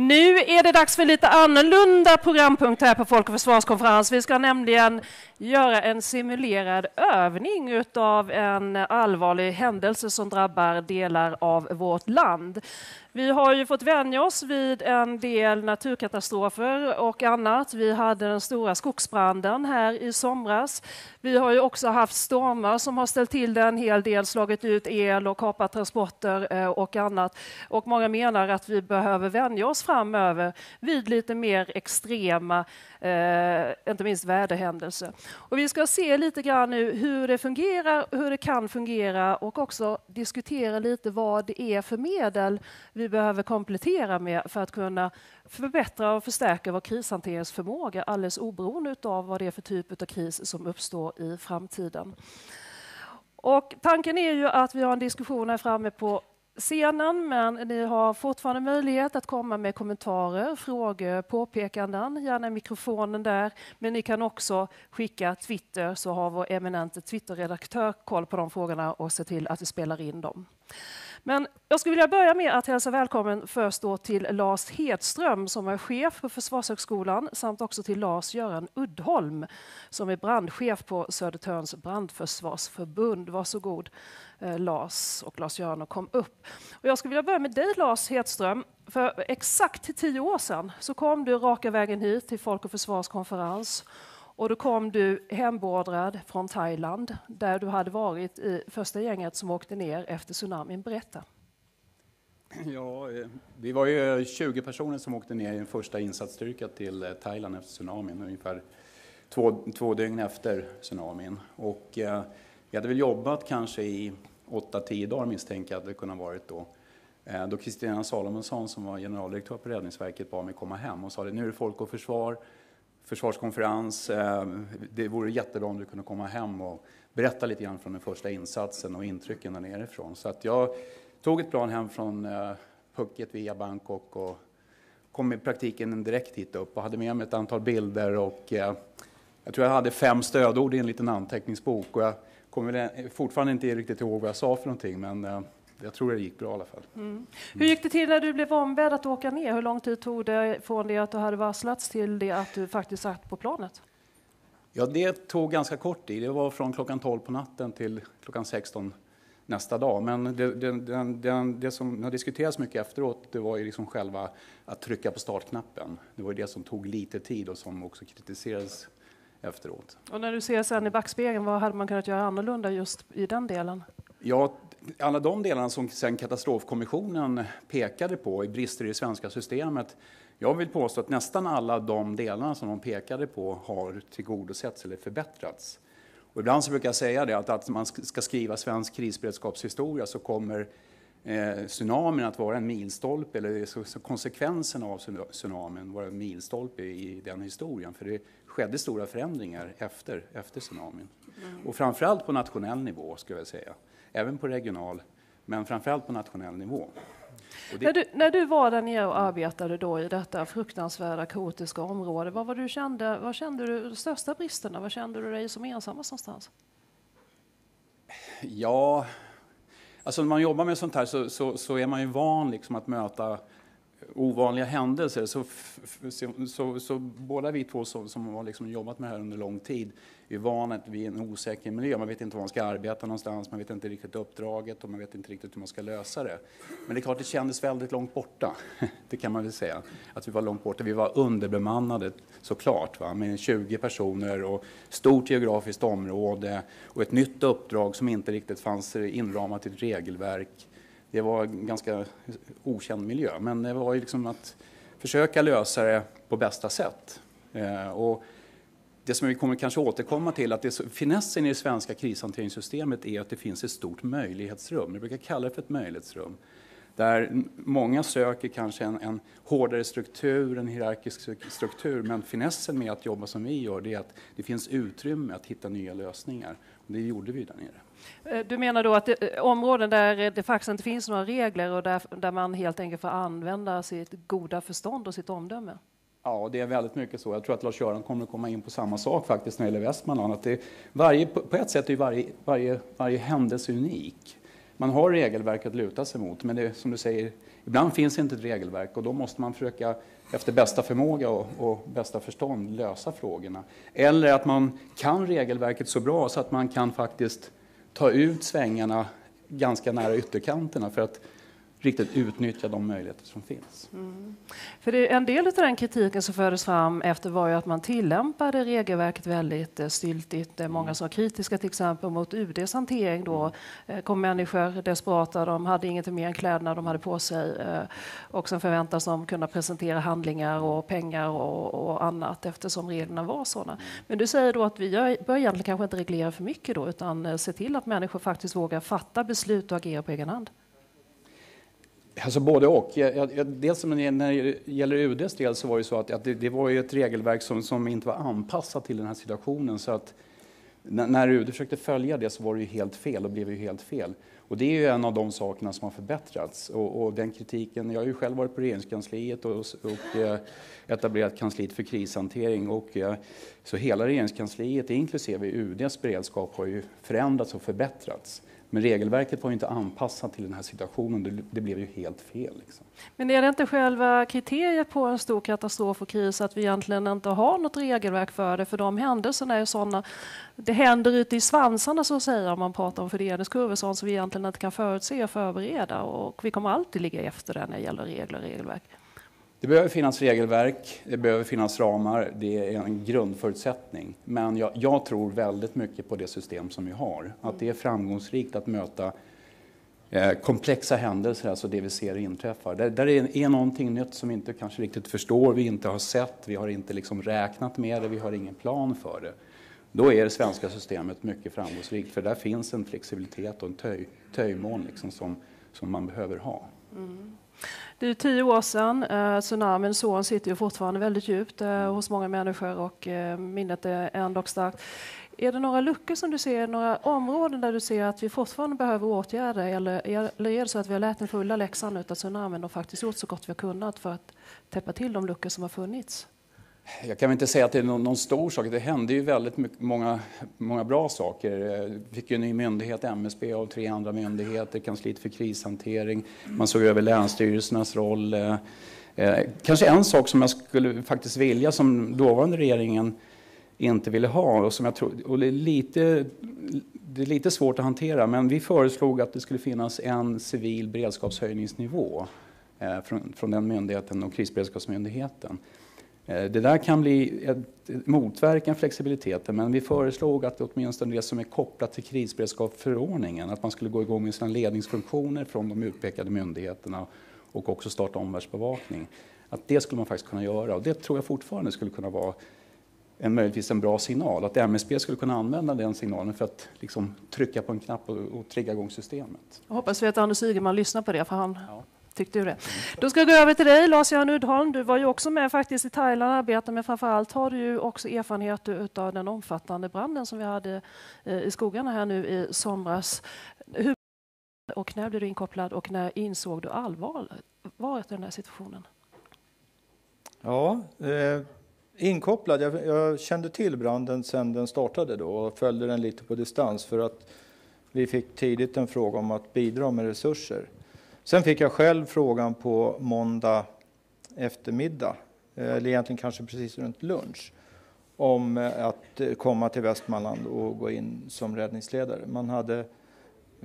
Nu är det dags för lite annorlunda programpunkt här på Folk och Försvarskonferens. Vi ska nämligen göra en simulerad övning av en allvarlig händelse som drabbar delar av vårt land. Vi har ju fått vänja oss vid en del naturkatastrofer och annat. Vi hade den stora skogsbranden här i somras. Vi har ju också haft stormar som har ställt till det en hel del, slagit ut el och kapat transporter eh, och annat. Och många menar att vi behöver vänja oss framöver vid lite mer extrema, eh, inte minst väderhändelser. Och vi ska se lite grann nu hur det fungerar, hur det kan fungera och också diskutera lite vad det är för medel vi behöver komplettera med för att kunna förbättra och förstärka vår krishanteringsförmåga alldeles oberoende av vad det är för typ av kris som uppstår i framtiden. Och tanken är ju att vi har en diskussion här framme på scenen, men ni har fortfarande möjlighet att komma med kommentarer, frågor, påpekanden, gärna mikrofonen där. Men ni kan också skicka Twitter så har vår eminente Twitterredaktör koll på de frågorna och se till att vi spelar in dem. Men jag skulle vilja börja med att hälsa välkommen först då till Lars Hedström som är chef på Försvarshögskolan samt också till Lars-Göran Uddholm som är brandchef på Södertörns brandförsvarsförbund. Varsågod eh, Lars och Lars-Göran och kom upp. Och jag skulle vilja börja med dig Lars Hedström. För exakt tio år sedan så kom du raka vägen hit till Folk och Försvars konferens och då kom du hembeordrad från Thailand där du hade varit i första gänget som åkte ner efter tsunamin. Berätta. Ja, eh, vi var ju eh, 20 personer som åkte ner i en första insatsstyrka till eh, Thailand efter tsunamin, ungefär två, två dygn efter tsunamin. Och, eh, vi hade väl jobbat kanske i 8-10 dagar misstänker jag att det kunde ha varit då. Eh, då Kristina Salomonsson som var generaldirektör på Räddningsverket bad mig komma hem och sa att nu är det Folk och Försvar, försvarskonferens. Ehm, det vore jättebra om du kunde komma hem och berätta lite grann från den första insatsen och intrycken där nerifrån. Så att jag tog ett plan hem från eh, Phuket via Bangkok och kom i praktiken direkt hit upp och hade med mig ett antal bilder och eh, jag tror jag hade fem stödord i en liten anteckningsbok och jag kommer fortfarande inte riktigt ihåg vad jag sa för någonting men eh, jag tror det gick bra i alla fall. Mm. Hur gick det till när du blev ombedd att åka ner? Hur lång tid tog det från det att du hade varslats till det att du faktiskt satt på planet? Ja, det tog ganska kort tid. Det var från klockan 12 på natten till klockan 16 nästa dag. Men det, det, det, det som har diskuterats mycket efteråt, det var ju liksom själva att trycka på startknappen. Det var det som tog lite tid och som också kritiserades efteråt. Och när du ser sen i backspegeln, vad hade man kunnat göra annorlunda just i den delen? Ja, alla de delarna som sen katastrofkommissionen pekade på i brister i det svenska systemet. Jag vill påstå att nästan alla de delarna som de pekade på har tillgodosetts eller förbättrats. Och ibland så brukar jag säga det att, att man ska skriva svensk krisberedskapshistoria så kommer eh, tsunamin att vara en milstolpe, eller så, så konsekvenserna av tsunamin vara en milstolpe i, den historien. För det skedde stora förändringar efter, efter tsunamin. Mm. Och framförallt på nationell nivå, skulle jag säga även på regional, men framförallt på nationell nivå. Det... När, du, när du var där nere och arbetade då i detta fruktansvärda kaotiska område, vad var du kände, vad kände du de största bristerna? Vad kände du dig som ensammast någonstans? Ja, alltså när man jobbar med sånt här så, så, så är man ju van liksom att möta ovanliga händelser. Så, så, så, så, båda vi två som, som har liksom jobbat med det här under lång tid är vana vid en osäker miljö. Man vet inte var man ska arbeta någonstans, man vet inte riktigt uppdraget och man vet inte riktigt hur man ska lösa det. Men det är klart, det kändes väldigt långt borta. Det kan man väl säga. Att vi var långt borta. Vi var underbemannade såklart, va? med 20 personer och stort geografiskt område och ett nytt uppdrag som inte riktigt fanns inramat i ett regelverk det var en ganska okänd miljö. Men det var ju liksom att försöka lösa det på bästa sätt. Eh, och det som vi kommer kanske återkomma till, att det, finessen i det svenska krishanteringssystemet är att det finns ett stort möjlighetsrum. Vi brukar kalla det för ett möjlighetsrum. Där många söker kanske en, en hårdare struktur, en hierarkisk struktur. Men finessen med att jobba som vi gör, det är att det finns utrymme att hitta nya lösningar. Och det gjorde vi där nere. Eh, du menar då att det, eh, områden där det faktiskt inte finns några regler och där, där man helt enkelt får använda sitt goda förstånd och sitt omdöme? Ja, det är väldigt mycket så. Jag tror att Lars-Göran kommer att komma in på samma sak faktiskt när det gäller Västmanland. Att det, varje, på ett sätt är varje, varje, varje händelse unik. man har regelverk att luta sig mot, men det, som du säger, ibland finns inte ett regelverk och då måste man försöka efter bästa förmåga och, och, bästa förstånd lösa frågorna. Eller att man kan regelverket så bra så att man kan faktiskt ta ut svängarna ganska nära ytterkanterna för att riktigt utnyttja de möjligheter som finns. Mm. För det, en del av den kritiken som fördes fram efter var ju att man tillämpade regelverket väldigt eh, styltigt. Många mm. som var kritiska till exempel mot UDs hantering. Då eh, kom människor desperata, de hade inget mer än kläderna de hade på sig eh, och sen förväntas de kunna presentera handlingar och pengar och, och annat eftersom reglerna var sådana. Mm. Men du säger då att vi bör egentligen kanske inte reglera för mycket då utan se till att människor faktiskt vågar fatta beslut och agera på egen hand. Alltså både och. Jag, jag, dels när det gäller UDs del så var det så att, att det, det, var ju ett regelverk som, som inte var anpassat till den här situationen. Så att när, när UD försökte följa det så var det ju helt fel och blev ju helt fel. Och det är ju en av de sakerna som har förbättrats. Och, och den kritiken, jag har ju själv varit på regeringskansliet och, och eh, etablerat kansliet för krishantering. Och, eh, så hela regeringskansliet, inklusive UDs beredskap, har ju förändrats och förbättrats. Men regelverket var inte anpassat till den här situationen. Det, det blev ju helt fel. Liksom. Men är det inte själva kriteriet på en stor katastrof och kris att vi egentligen inte har något regelverk för det? För de händelserna är sådana. Det händer ute i svansarna så att säga om man pratar om fördelningskurvor sånt som vi egentligen inte kan förutse och förbereda. Och vi kommer alltid ligga efter det när det gäller regler och regelverk. Det behöver finnas regelverk, det behöver finnas ramar, det är en grundförutsättning. Men jag, jag, tror väldigt mycket på det system som vi har. Att det är framgångsrikt att möta eh, komplexa händelser, alltså det vi ser inträffar. Där, där är, är någonting nytt som vi inte kanske riktigt förstår, vi inte har sett, vi har inte liksom räknat med det, vi har ingen plan för det. Då är det svenska systemet mycket framgångsrikt, för där finns en flexibilitet och en töj, töjmån liksom som, som man behöver ha. Mm. Det är tio år sedan. Eh, tsunamin, såren sitter ju fortfarande väldigt djupt eh, hos många människor och eh, minnet är ändå starkt. Är det några luckor som du ser, några områden där du ser att vi fortfarande behöver åtgärder eller, eller är det så att vi har lärt den fulla läxan av tsunamin och faktiskt gjort så gott vi har kunnat för att täppa till de luckor som har funnits? Jag kan väl inte säga att det är någon, någon stor sak. Det hände ju väldigt mycket, många, många bra saker. Vi fick ju en ny myndighet, MSB, och tre andra myndigheter, kansliet för krishantering. Man såg över länsstyrelsernas roll. Eh, eh, kanske en sak som jag skulle faktiskt vilja, som dåvarande regeringen inte ville ha, och som jag tror, och det är lite, det är lite svårt att hantera, men vi föreslog att det skulle finnas en civil beredskapshöjningsnivå eh, från, från den myndigheten och krisberedskapsmyndigheten. Eh, det där kan bli ett, motverka flexibiliteten, men vi föreslog att åtminstone det som är kopplat till krisberedskapsförordningen, att man skulle gå igång med sina ledningsfunktioner från de utpekade myndigheterna och också starta omvärldsbevakning. Att det skulle man faktiskt kunna göra och det tror jag fortfarande skulle kunna vara en, möjligtvis en bra signal. Att MSB skulle kunna använda den signalen för att liksom trycka på en knapp och, och trigga igång systemet. Jag hoppas vi att Anders Ygeman lyssnar på det, för han ja tyckte du det. Då ska jag gå över till dig, Lars-Göran Uddholm. Du var ju också med faktiskt i Thailand och arbetade, men framför allt har du ju också erfarenhet av den omfattande branden som vi hade eh, i skogarna här nu i somras. Hur och när blev du inkopplad och när insåg du allvaret i den här situationen? Ja, eh, inkopplad. Jag, jag, kände till branden sedan den startade då och följde den lite på distans för att vi fick tidigt en fråga om att bidra med resurser. Sen fick jag själv frågan på måndag eftermiddag, eh, eller egentligen kanske precis runt lunch, om eh, att eh, komma till Västmanland och gå in som räddningsledare. Man hade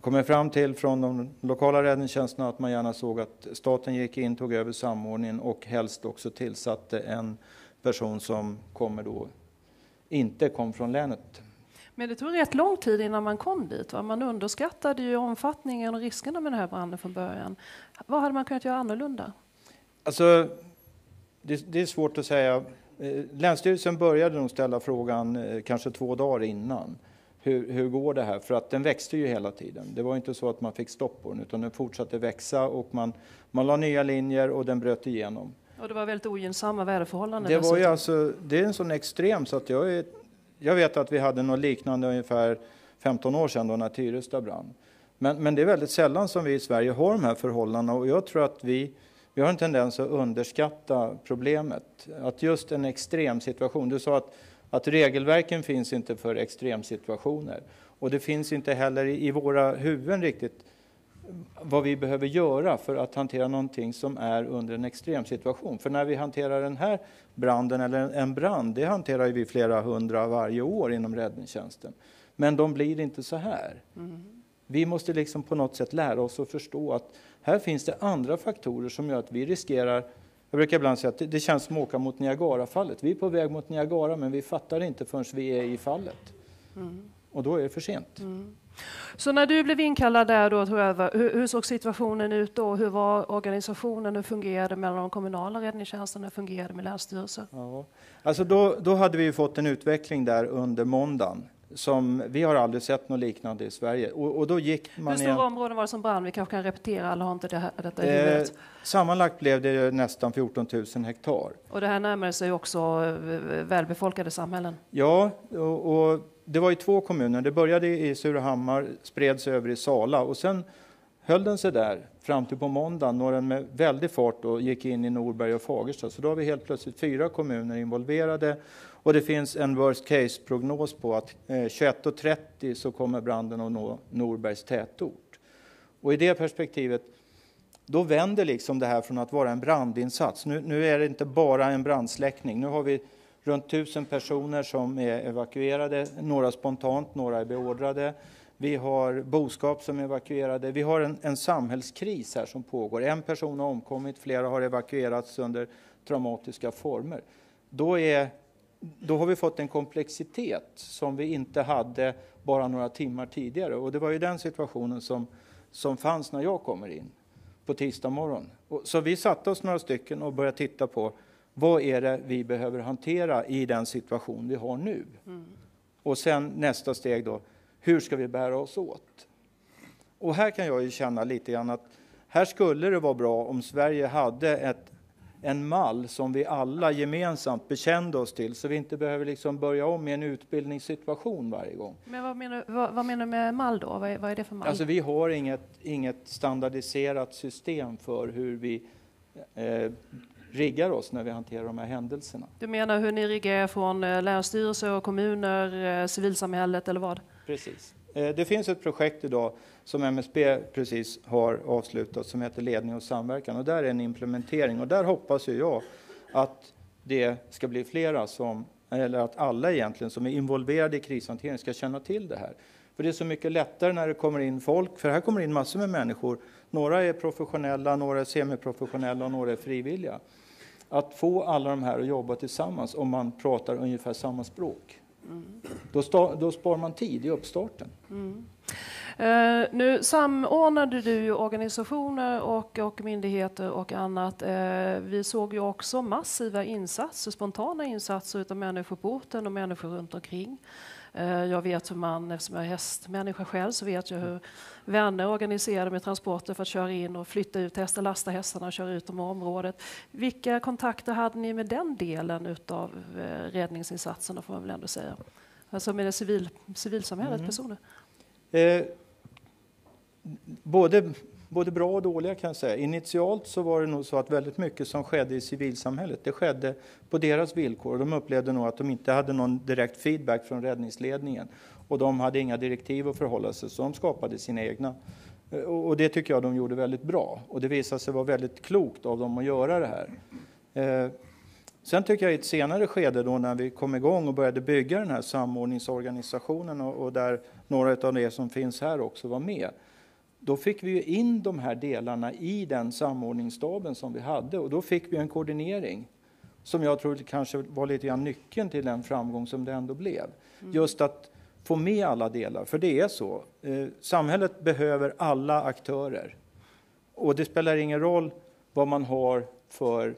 kommit fram till från de lokala räddningstjänsterna att man gärna såg att staten gick in, tog över samordningen och helst också tillsatte en person som kommer då, inte kom från länet men det tog rätt lång tid innan man kom dit. Va? Man underskattade ju omfattningen och riskerna med den här branden från början. Vad hade man kunnat göra annorlunda? Alltså, det, det är svårt att säga. Eh, Länsstyrelsen började nog ställa frågan eh, kanske två dagar innan. Hur, hur, går det här? För att den växte ju hela tiden. Det var inte så att man fick stopp på den, utan den fortsatte växa och man, man la nya linjer och den bröt igenom. Och det var väldigt ogynnsamma väderförhållanden? Det, var ju alltså, det är en sån extrem så att jag är jag vet att vi hade något liknande ungefär 15 år sedan då när Tyresta brann. Men, men det är väldigt sällan som vi i Sverige har de här förhållandena och jag tror att vi, vi har en tendens att underskatta problemet. Att just en extrem situation, du sa att, att regelverken finns inte för extremsituationer och det finns inte heller i, i våra huvuden riktigt vad vi behöver göra för att hantera någonting som är under en extrem situation. För när vi hanterar den här branden, eller en brand, det hanterar vi flera hundra varje år inom räddningstjänsten. Men de blir inte så här. Mm. Vi måste liksom på något sätt lära oss att förstå att här finns det andra faktorer som gör att vi riskerar jag brukar ibland säga att det känns som att åka mot Niagarafallet. Vi är på väg mot Niagara men vi fattar inte förrän vi är i fallet. Mm. Och då är det för sent. Mm. Så när du blev inkallad där då, hur, hur såg situationen ut då? Hur var organisationen? Hur fungerade mellan de kommunala räddningstjänsterna? Hur fungerade med Länsstyrelsen? Ja. Alltså då, då hade vi fått en utveckling där under måndagen som vi har aldrig sett något liknande i Sverige. Och, och då gick man Hur stora igen... områden var det som brann? Vi kanske kan repetera, alla har inte det här, detta i eh, Sammanlagt blev det nästan 14 000 hektar. Och det här närmar sig också eh, välbefolkade samhällen? Ja, och, och det var i två kommuner. Det började i Surahammar, spreds över i Sala och sen höll den sig där fram till på måndagen när den med väldig fart då gick in i Norberg och Fagersta. Så då har vi helt plötsligt fyra kommuner involverade och det finns en worst case-prognos på att eh, 21.30 så kommer branden att nå Norbergs tätort. Och i det perspektivet, då vänder liksom det här från att vara en brandinsats. Nu, nu är det inte bara en brandsläckning. Nu har vi runt tusen personer som är evakuerade, några spontant, några är beordrade. Vi har boskap som är evakuerade. Vi har en, en samhällskris här som pågår. En person har omkommit, flera har evakuerats under traumatiska former. Då, är, då har vi fått en komplexitet som vi inte hade bara några timmar tidigare. Och det var ju den situationen som, som fanns när jag kommer in på tisdag morgon. Och, så vi satte oss några stycken och började titta på vad är det vi behöver hantera i den situation vi har nu? Mm. Och sen nästa steg då, hur ska vi bära oss åt? Och här kan jag ju känna lite grann att här skulle det vara bra om Sverige hade ett, en mall som vi alla gemensamt bekände oss till så vi inte behöver liksom börja om i en utbildningssituation varje gång. Men vad menar, vad, vad menar du med mall då? Vad är, vad är, det för mall? Alltså vi har inget, inget standardiserat system för hur vi eh, riggar oss när vi hanterar de här händelserna. Du menar hur ni riggar från eh, länsstyrelser och kommuner, eh, civilsamhället eller vad? Precis. Eh, det finns ett projekt idag som MSB precis har avslutat som heter Ledning och samverkan och där är en implementering och där hoppas jag att det ska bli flera som, eller att alla egentligen som är involverade i krishantering ska känna till det här. För det är så mycket lättare när det kommer in folk, för här kommer in massor med människor. Några är professionella, några är semiprofessionella och några är frivilliga att få alla de här att jobba tillsammans om man pratar ungefär samma språk. Mm. Då, sta, då spar man tid i uppstarten. Mm. Uh, nu samordnade du ju organisationer och, och myndigheter och annat. Uh, vi såg ju också massiva insatser, spontana insatser av människor på orten och människor runt omkring. Uh, jag vet hur man, eftersom jag är hästmänniska själv, så vet jag hur vänner organiserade med transporter för att köra in och flytta ut hästar, lasta hästarna och köra ut dem i området. Vilka kontakter hade ni med den delen av eh, räddningsinsatserna får man väl ändå säga? Alltså med det civil, civilsamhället, mm. personer? Eh, både, både bra och dåliga kan jag säga. Initialt så var det nog så att väldigt mycket som skedde i civilsamhället, det skedde på deras villkor. De upplevde nog att de inte hade någon direkt feedback från räddningsledningen och de hade inga direktiv att förhålla sig, så de skapade sina egna. Eh, och det tycker jag de gjorde väldigt bra. Och det visade sig vara väldigt klokt av dem att göra det här. Eh, sen tycker jag i ett senare skede då när vi kom igång och började bygga den här samordningsorganisationen och, och där några av de som finns här också var med. Då fick vi in de här delarna i den samordningsstaben som vi hade och då fick vi en koordinering som jag tror kanske var lite grann nyckeln till den framgång som det ändå blev. Mm. Just att få med alla delar, för det är så. Eh, samhället behöver alla aktörer. Och det spelar ingen roll vad man har för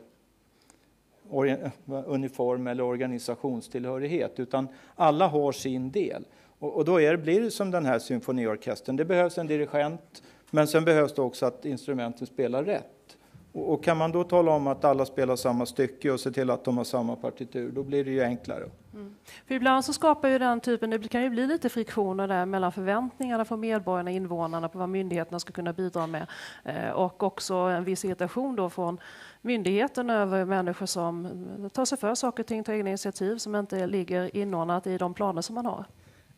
uniform eller organisationstillhörighet, utan alla har sin del. Och, då är det, blir det som den här symfoniorkestern. Det behövs en dirigent, men sen behövs det också att instrumenten spelar rätt. Och kan man då tala om att alla spelar samma stycke och se till att de har samma partitur, då blir det ju enklare. Mm. För ibland så skapar ju den typen, det kan ju bli lite friktioner där mellan förväntningarna från medborgarna, invånarna på vad myndigheterna ska kunna bidra med eh, och också en viss irritation då från myndigheten över människor som tar sig för saker och ting, tar egna initiativ som inte ligger inordnat i de planer som man har.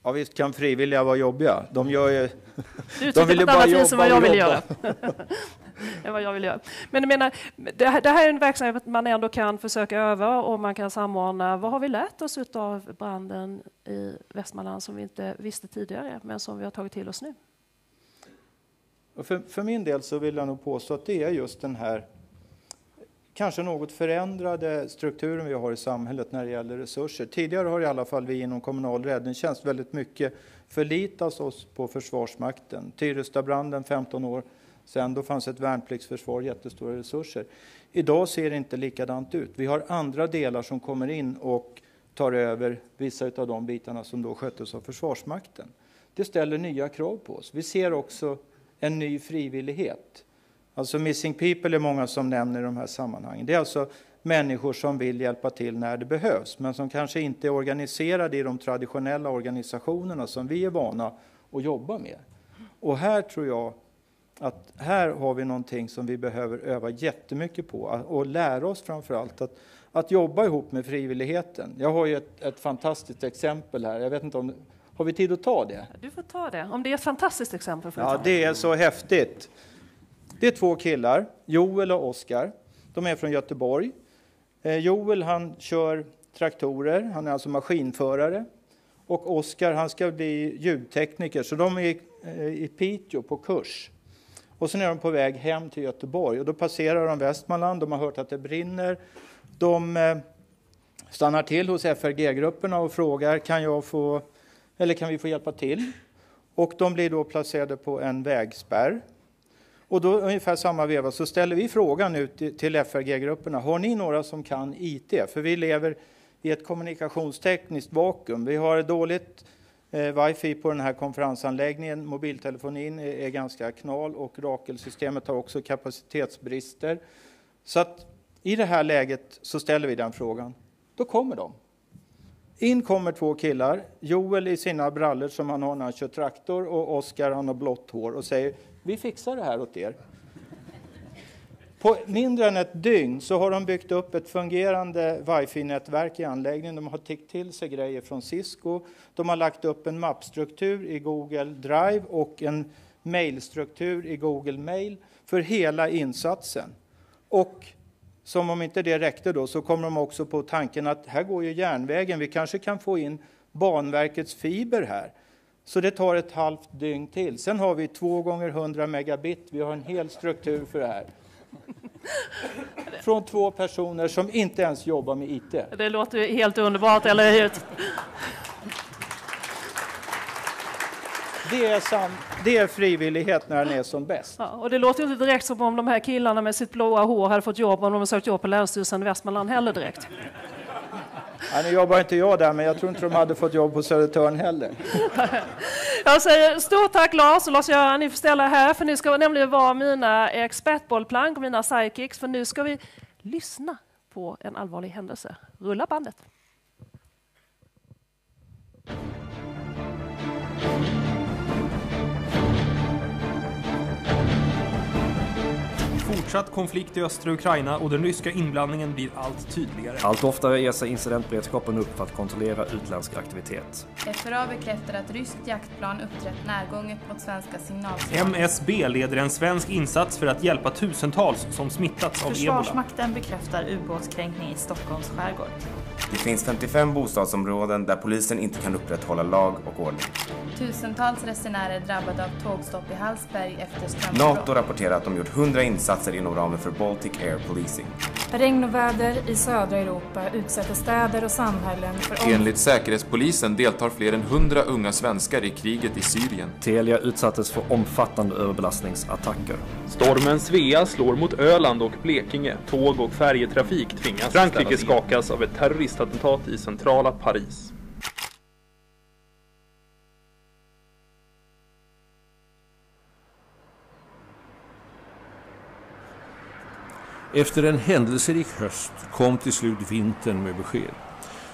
Ja, visst kan frivilliga vara jobbiga. De gör ju... Du tycker vill ju bara vis än vad jobba jag vill jobba. göra. än vad jag vill göra. Men jag menar, det, här, det här är en verksamhet man ändå kan försöka öva och man kan samordna. Vad har vi lärt oss av branden i Västmanland som vi inte visste tidigare, men som vi har tagit till oss nu? För, för min del så vill jag nog påstå att det är just den här kanske något förändrade strukturen vi har i samhället när det gäller resurser. Tidigare har i alla fall vi inom kommunal räddningstjänst väldigt mycket förlitat oss på Försvarsmakten. Tyrestabranden 15 år sedan, då fanns ett värnpliktsförsvar, jättestora resurser. Idag ser det inte likadant ut. Vi har andra delar som kommer in och tar över vissa av de bitarna som då sköttes av Försvarsmakten. Det ställer nya krav på oss. Vi ser också en ny frivillighet. Alltså Missing People är många som nämner i de här sammanhangen. Det är alltså människor som vill hjälpa till när det behövs, men som kanske inte är organiserade i de traditionella organisationerna som vi är vana att jobba med. Och här tror jag att här har vi någonting som vi behöver öva jättemycket på och lära oss framför allt att, att jobba ihop med frivilligheten. Jag har ju ett, ett fantastiskt exempel här. Jag vet inte om, har vi tid att ta det? Du får ta det. Om det är ett fantastiskt exempel. Får du Ja, ta. det är så häftigt. Det är två killar, Joel och Oskar. De är från Göteborg. Eh, Joel han kör traktorer, han är alltså maskinförare. Och Oskar han ska bli ljudtekniker, så de är eh, i Piteå på kurs. Och sen är de på väg hem till Göteborg och då passerar de Västmanland, de har hört att det brinner. De eh, stannar till hos FRG-grupperna och frågar kan, jag få, eller kan vi få hjälpa till? Och de blir då placerade på en vägspärr. Och då ungefär samma veva så ställer vi frågan ut till- FRG-grupperna. Har ni några som kan IT? För vi lever i ett kommunikationstekniskt vakuum. Vi har dåligt eh, wifi på den här konferensanläggningen. Mobiltelefonin är, är ganska knal och Rakelsystemet har också kapacitetsbrister. Så att i det här läget så ställer vi den frågan. Då kommer de. In kommer två killar, Joel i sina brallor som han har när han kör traktor och Oskar han har blått hår och säger vi fixar det här åt er. På mindre än ett dygn så har de byggt upp ett fungerande wifi-nätverk i anläggningen. De har tickt till sig grejer från Cisco. De har lagt upp en mappstruktur i Google Drive och en mailstruktur i Google Mail för hela insatsen. Och som om inte det räckte då så kommer de också på tanken att här går ju järnvägen, vi kanske kan få in Banverkets fiber här. Så det tar ett halvt dygn till. Sen har vi två gånger 100 megabit, vi har en hel struktur för det här. Från två personer som inte ens jobbar med IT. Det låter ju helt underbart, eller hur? Det är, sam, det är frivillighet när den är som bäst. Ja, och det låter inte direkt som om de här killarna med sitt blåa hår hade fått jobb om de sökt jobb på Länsstyrelsen i Västmanland heller direkt. Ja, nu jobbar inte jag där, men jag tror inte de hade fått jobb på Södertörn heller. Jag säger stort tack Lars och Lars-Göran, ni får ställa er här för ni ska nämligen vara mina expertbollplank och mina sidekicks för nu ska vi lyssna på en allvarlig händelse. Rulla bandet. Fortsatt konflikt i östra Ukraina och den ryska inblandningen blir allt tydligare. Allt oftare ger sig incidentberedskapen upp för att kontrollera utländsk aktivitet. FRA bekräftar att ryskt jaktplan uppträtt närgånget mot svenska signalspaning. MSB leder en svensk insats för att hjälpa tusentals som smittats av ebola. Försvarsmakten bekräftar ubåtskränkning i Stockholms skärgård. Det finns 55 bostadsområden där polisen inte kan upprätthålla lag och ordning. Tusentals resenärer drabbade av tågstopp i Hallsberg efter strömavbrott. NATO rapporterar att de gjort 100 insatser inom ramen för Baltic Air Policing. Regn och väder i södra Europa utsätter städer och samhällen för. Enligt Säkerhetspolisen deltar fler än 100 unga svenskar i kriget i Syrien. Telia utsattes för omfattande överbelastningsattacker. Stormen Svea slår mot Öland och Blekinge. Tåg och färjetrafik tvingas Frankrike skakas av ett terroristattentat i centrala Paris. Efter en händelserik höst kom till slut vintern med besked.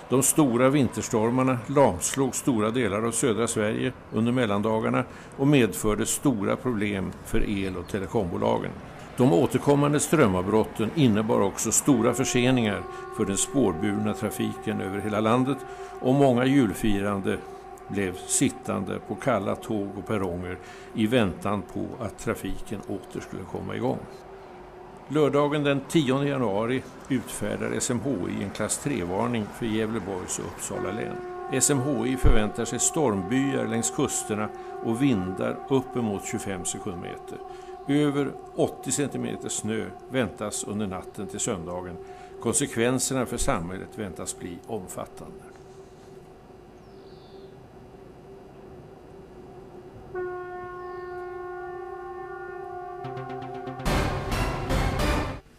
De stora vinterstormarna lamslog stora delar av södra Sverige under mellandagarna och medförde stora problem för el och telekombolagen. De återkommande strömavbrotten innebar också stora förseningar för den spårburna trafiken över hela landet och många julfirande blev sittande på kalla tåg och perronger i väntan på att trafiken åter skulle komma igång. Lördagen den 10 januari utfärdar SMHI en klass 3-varning för Gävleborgs och Uppsala län. SMHI förväntar sig stormbyar längs kusterna och vindar uppemot 25 sekundmeter. Över 80 cm snö väntas under natten till söndagen. Konsekvenserna för samhället väntas bli omfattande.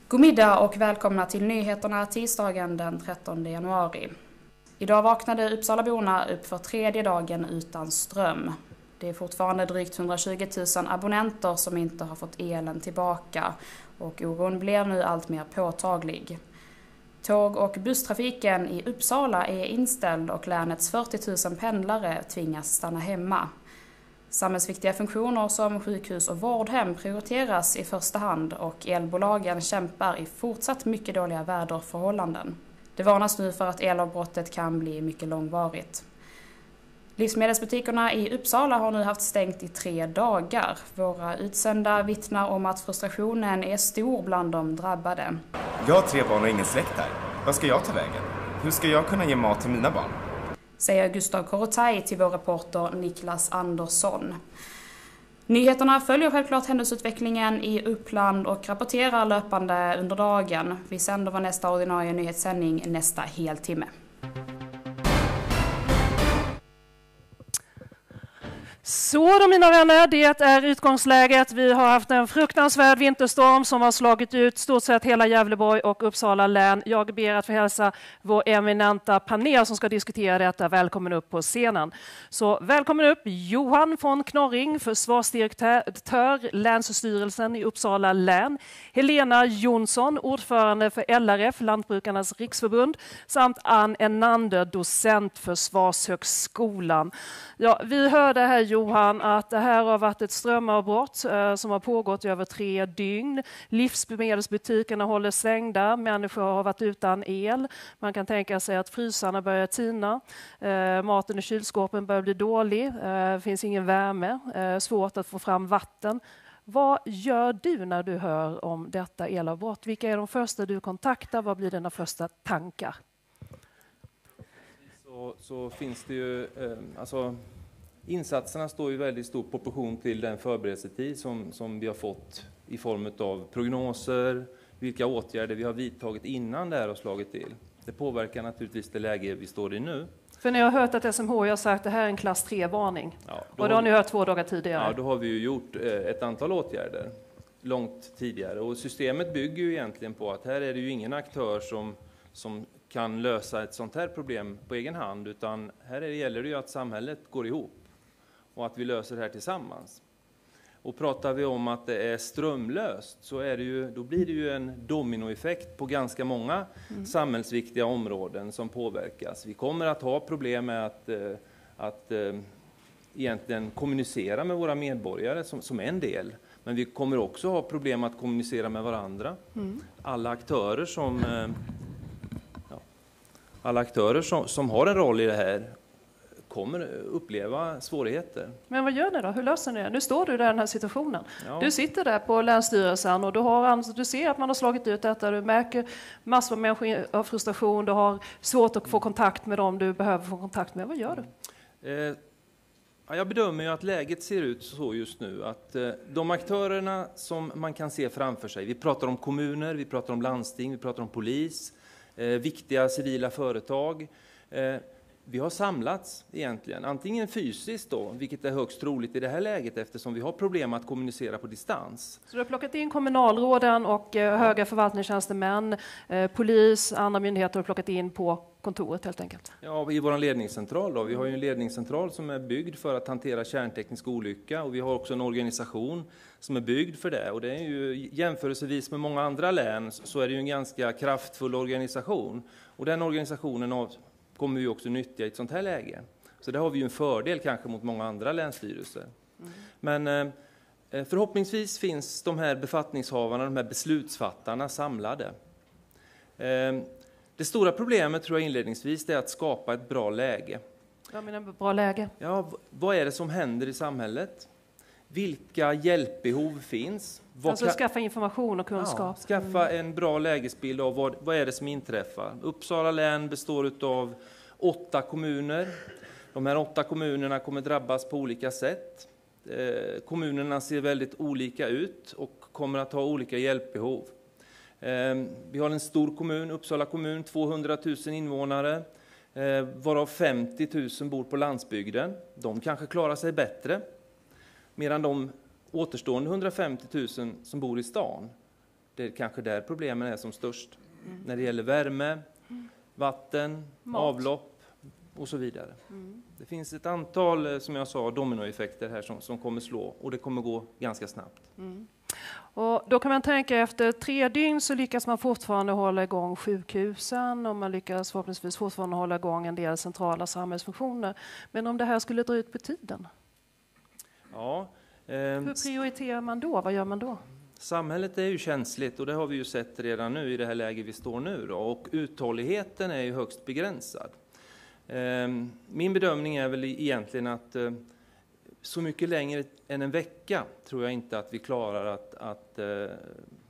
God middag och välkomna till nyheterna tisdagen den 13 januari. Idag vaknade Uppsalaborna upp för tredje dagen utan ström. Det är fortfarande drygt 120 000 abonnenter som inte har fått elen tillbaka och oron blir nu allt mer påtaglig. Tåg och busstrafiken i Uppsala är inställd och länets 40 000 pendlare tvingas stanna hemma. Samhällsviktiga funktioner som sjukhus och vårdhem prioriteras i första hand och elbolagen kämpar i fortsatt mycket dåliga väderförhållanden. Det varnas nu för att elavbrottet kan bli mycket långvarigt. Livsmedelsbutikerna i Uppsala har nu haft stängt i tre dagar. Våra utsända vittnar om att frustrationen är stor bland de drabbade. Jag har tre barn och ingen släkt här. Vad ska jag ta vägen? Hur ska jag kunna ge mat till mina barn? Säger Gustav Korotaj till vår reporter Niklas Andersson. Nyheterna följer självklart händelseutvecklingen i Uppland och rapporterar löpande under dagen. Vi sänder vår nästa ordinarie nyhetssändning nästa heltimme. Så då mina vänner, det är utgångsläget. Vi har haft en fruktansvärd vinterstorm som har slagit ut stort sett hela Gävleborg och Uppsala län. Jag ber att få hälsa vår eminenta panel som ska diskutera detta. Välkommen upp på scenen. Så välkommen upp Johan von Knorring, försvarsdirektör, Länsstyrelsen i Uppsala län. Helena Jonsson, ordförande för LRF, Lantbrukarnas riksförbund, samt Ann Enander, docent Försvarshögskolan. Ja, vi hörde här Johan att det här har varit ett strömavbrott eh, som har pågått i över tre dygn. Livsmedelsbutikerna håller stängda, människor har varit utan el. Man kan tänka sig att frysarna börjar tina, eh, maten i kylskåpen börjar bli dålig, det finns ingen värme, eh, svårt att få fram vatten. Vad gör du när du hör om detta elavbrott? Vilka är de första du kontaktar? Vad blir dina första tankar? Så, så finns det ju, eh, alltså insatserna står i väldigt stor proportion till den förberedelsetid som, som vi har fått i form av prognoser, vilka åtgärder vi har vidtagit innan det här har slagit till. Det påverkar naturligtvis det läge vi står i nu. För ni har hört att SMH har sagt att det här är en klass 3-varning. Ja, och det har ni hört två dagar tidigare. Ja, då har vi ju gjort eh, ett antal åtgärder långt tidigare. Och systemet bygger ju egentligen på att här är det ju ingen aktör som, som kan lösa ett sånt här problem på egen hand, utan här gäller det ju att samhället går ihop och att vi löser det här tillsammans. Och pratar vi om att det är strömlöst så är det ju, då blir det ju en dominoeffekt på ganska många mm. samhällsviktiga områden som påverkas. Vi kommer att ha problem med att, eh, att eh, egentligen kommunicera med våra medborgare som, som en del. Men vi kommer också ha problem att kommunicera med varandra. Mm. Alla aktörer som eh, ja, alla aktörer som, som har en roll i det här kommer uppleva svårigheter. Men vad gör ni då? Hur löser ni det? Nu står du i den här situationen. Ja. Du sitter där på Länsstyrelsen och du, har, du ser att man har slagit ut detta. Du märker massor av människor av frustration. Du har svårt att få kontakt med dem du behöver få kontakt med. Vad gör du? Eh, jag bedömer ju att läget ser ut så just nu att eh, de aktörerna som man kan se framför sig, vi pratar om kommuner, vi pratar om landsting, vi pratar om polis, eh, viktiga civila företag, eh, vi har samlats egentligen, antingen fysiskt då, vilket är högst troligt i det här läget eftersom vi har problem att kommunicera på distans. Så du har plockat in kommunalråden och eh, höga förvaltningstjänstemän, eh, polis, andra myndigheter har plockat in på kontoret helt enkelt? Ja, i vår ledningscentral. Då. Vi har ju en ledningscentral som är byggd för att hantera kärnteknisk olycka och vi har också en organisation som är byggd för det. Och det är ju jämförelsevis med många andra län så är det ju en ganska kraftfull organisation. Och den organisationen kommer vi också nyttja i ett sånt här läge. Så där har vi ju en fördel kanske mot många andra länsstyrelser. Mm. Men eh, eh, förhoppningsvis finns de här befattningshavarna, de här beslutsfattarna samlade. Eh, det stora problemet tror jag inledningsvis är att skapa ett bra läge. De är i bra läge. Ja, vad är det som händer i samhället? Vilka hjälpbehov finns? Vad alltså skaffa information och kunskap. Ja, skaffa en bra lägesbild av vad, vad är det som inträffar. Uppsala län består av åtta kommuner. De här åtta kommunerna kommer drabbas på olika sätt. Eh, kommunerna ser väldigt olika ut och kommer att ha olika hjälpbehov. Eh, vi har en stor kommun, Uppsala kommun, 200 000 invånare, eh, varav 50 000 bor på landsbygden. De kanske klarar sig bättre, medan de återstående 150 000 som bor i stan, det är kanske där problemen är som störst. Mm. När det gäller värme, vatten, Mat. avlopp, och så vidare. Mm. Det finns ett antal, eh, som jag sa, dominoeffekter här som, som kommer slå och det kommer gå ganska snabbt. Mm. Och då kan man tänka efter tre dygn så lyckas man fortfarande hålla igång sjukhusen och man lyckas förhoppningsvis fortfarande hålla igång en del centrala samhällsfunktioner. Men om det här skulle dra ut på tiden? Ja, Hur prioriterar man då? Vad gör man då? Samhället är ju känsligt och det har vi ju sett redan nu i det här läget vi står nu. Då. Och uthålligheten är ju högst begränsad. Ehm, min bedömning är väl egentligen att eh, så mycket längre än en vecka tror jag inte att vi klarar att, att eh,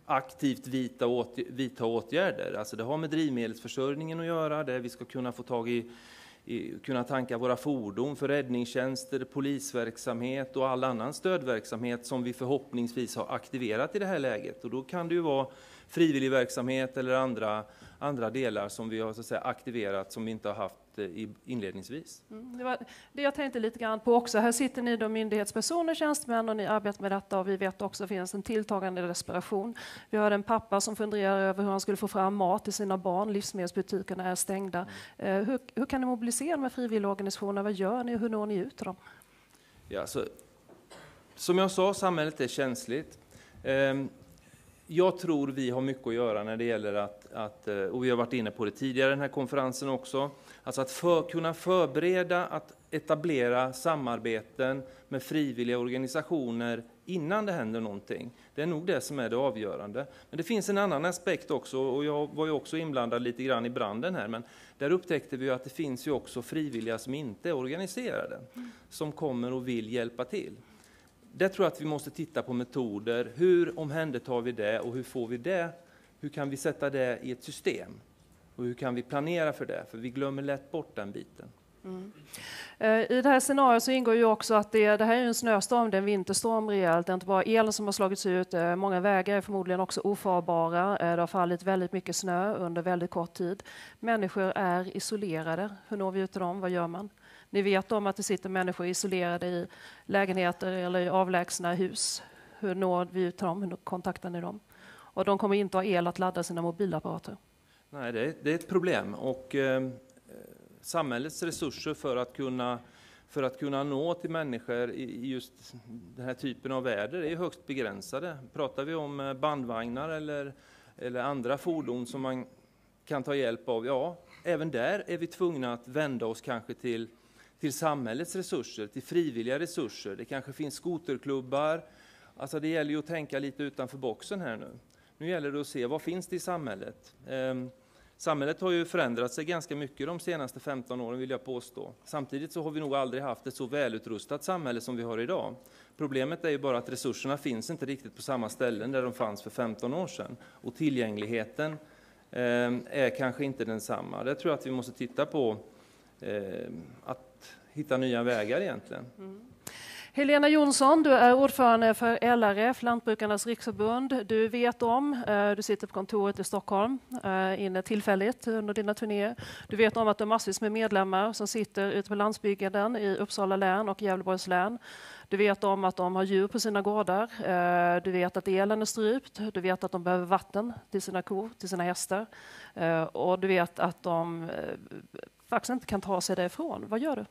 aktivt vidta, vidta åtgärder. Alltså det har med drivmedelsförsörjningen att göra, där vi ska kunna få tag i, kunna tanka våra fordon för räddningstjänster, polisverksamhet och all annan stödverksamhet som vi förhoppningsvis har aktiverat i det här läget. Och då kan det ju vara frivilligverksamhet eller andra, andra delar som vi har så att säga, aktiverat som vi inte har haft inledningsvis. Mm, det var det jag tänkte lite grann på också. Här sitter ni då myndighetspersoner, tjänstemän och ni arbetar med detta och vi vet också att det finns en tilltagande desperation. Vi har en pappa som funderar över hur han skulle få fram mat till sina barn. Livsmedelsbutikerna är stängda. Mm. Hur, hur, kan ni mobilisera med frivilligorganisationer? Vad gör ni? Hur når ni ut till dem? Ja, så, som jag sa, samhället är känsligt. Ehm, jag tror vi har mycket att göra när det gäller att, att, eh, och vi har varit inne på det tidigare i den här konferensen också, alltså att för, kunna förbereda att etablera samarbeten med frivilliga organisationer innan det händer någonting. Det är nog det som är det avgörande. Men det finns en annan aspekt också, och jag var ju också inblandad lite grann i branden här, men där upptäckte vi att det finns ju också frivilliga som inte är organiserade, som kommer och vill hjälpa till där tror jag att vi måste titta på metoder. Hur omhändertar vi det och hur får vi det? Hur kan vi sätta det i ett system? Och hur kan vi planera för det? För vi glömmer lätt bort den biten. Mm. Eh, I det här scenariot så ingår ju också att det, det här är en snöstorm, det är en vinterstorm rejält. Det är inte bara elen som har slagits ut, eh, många vägar är förmodligen också ofarbara. Eh, det har fallit väldigt mycket snö under väldigt kort tid. Människor är isolerade. Hur når vi ut till dem? Vad gör man? Ni vet om att det sitter människor isolerade i lägenheter eller i avlägsna hus. Hur når vi ut till dem? Hur kontaktar ni dem? Och de kommer inte ha el att ladda sina mobilapparater. Nej, det är, det är ett problem. Och, eh, samhällets resurser för att kunna för att kunna nå till människor i just den här typen av väder är högst begränsade. Pratar vi om eh, bandvagnar eller, eller andra fordon som man kan ta hjälp av, ja, även där är vi tvungna att vända oss kanske till till samhällets resurser, till frivilliga resurser. Det kanske finns skoterklubbar. Alltså det gäller ju att tänka lite utanför boxen här nu. Nu gäller det att se vad finns det i samhället. Eh, samhället har ju förändrat sig ganska mycket de senaste 15 åren vill jag påstå. Samtidigt så har vi nog aldrig haft ett så välutrustat samhälle som vi har idag. Problemet är ju bara att resurserna finns inte riktigt på samma ställen där de fanns för 15 år sedan. Och tillgängligheten eh, är kanske inte densamma. Det tror jag att vi måste titta på. Eh, att hitta nya vägar egentligen. Mm. Helena Jonsson, du är ordförande för LRF, Lantbrukarnas riksförbund. Du vet om, eh, du sitter på kontoret i Stockholm eh, inne tillfälligt under dina turnéer. Du vet om att du har massvis med medlemmar som sitter ute på landsbygden i Uppsala län och Gävleborgs län. Du vet om att de har djur på sina gårdar. Eh, du vet att elen är strypt. Du vet att de behöver vatten till sina kor, till sina hästar. Och du vet att de faktiskt inte kan ta sig därifrån. Vad gör du?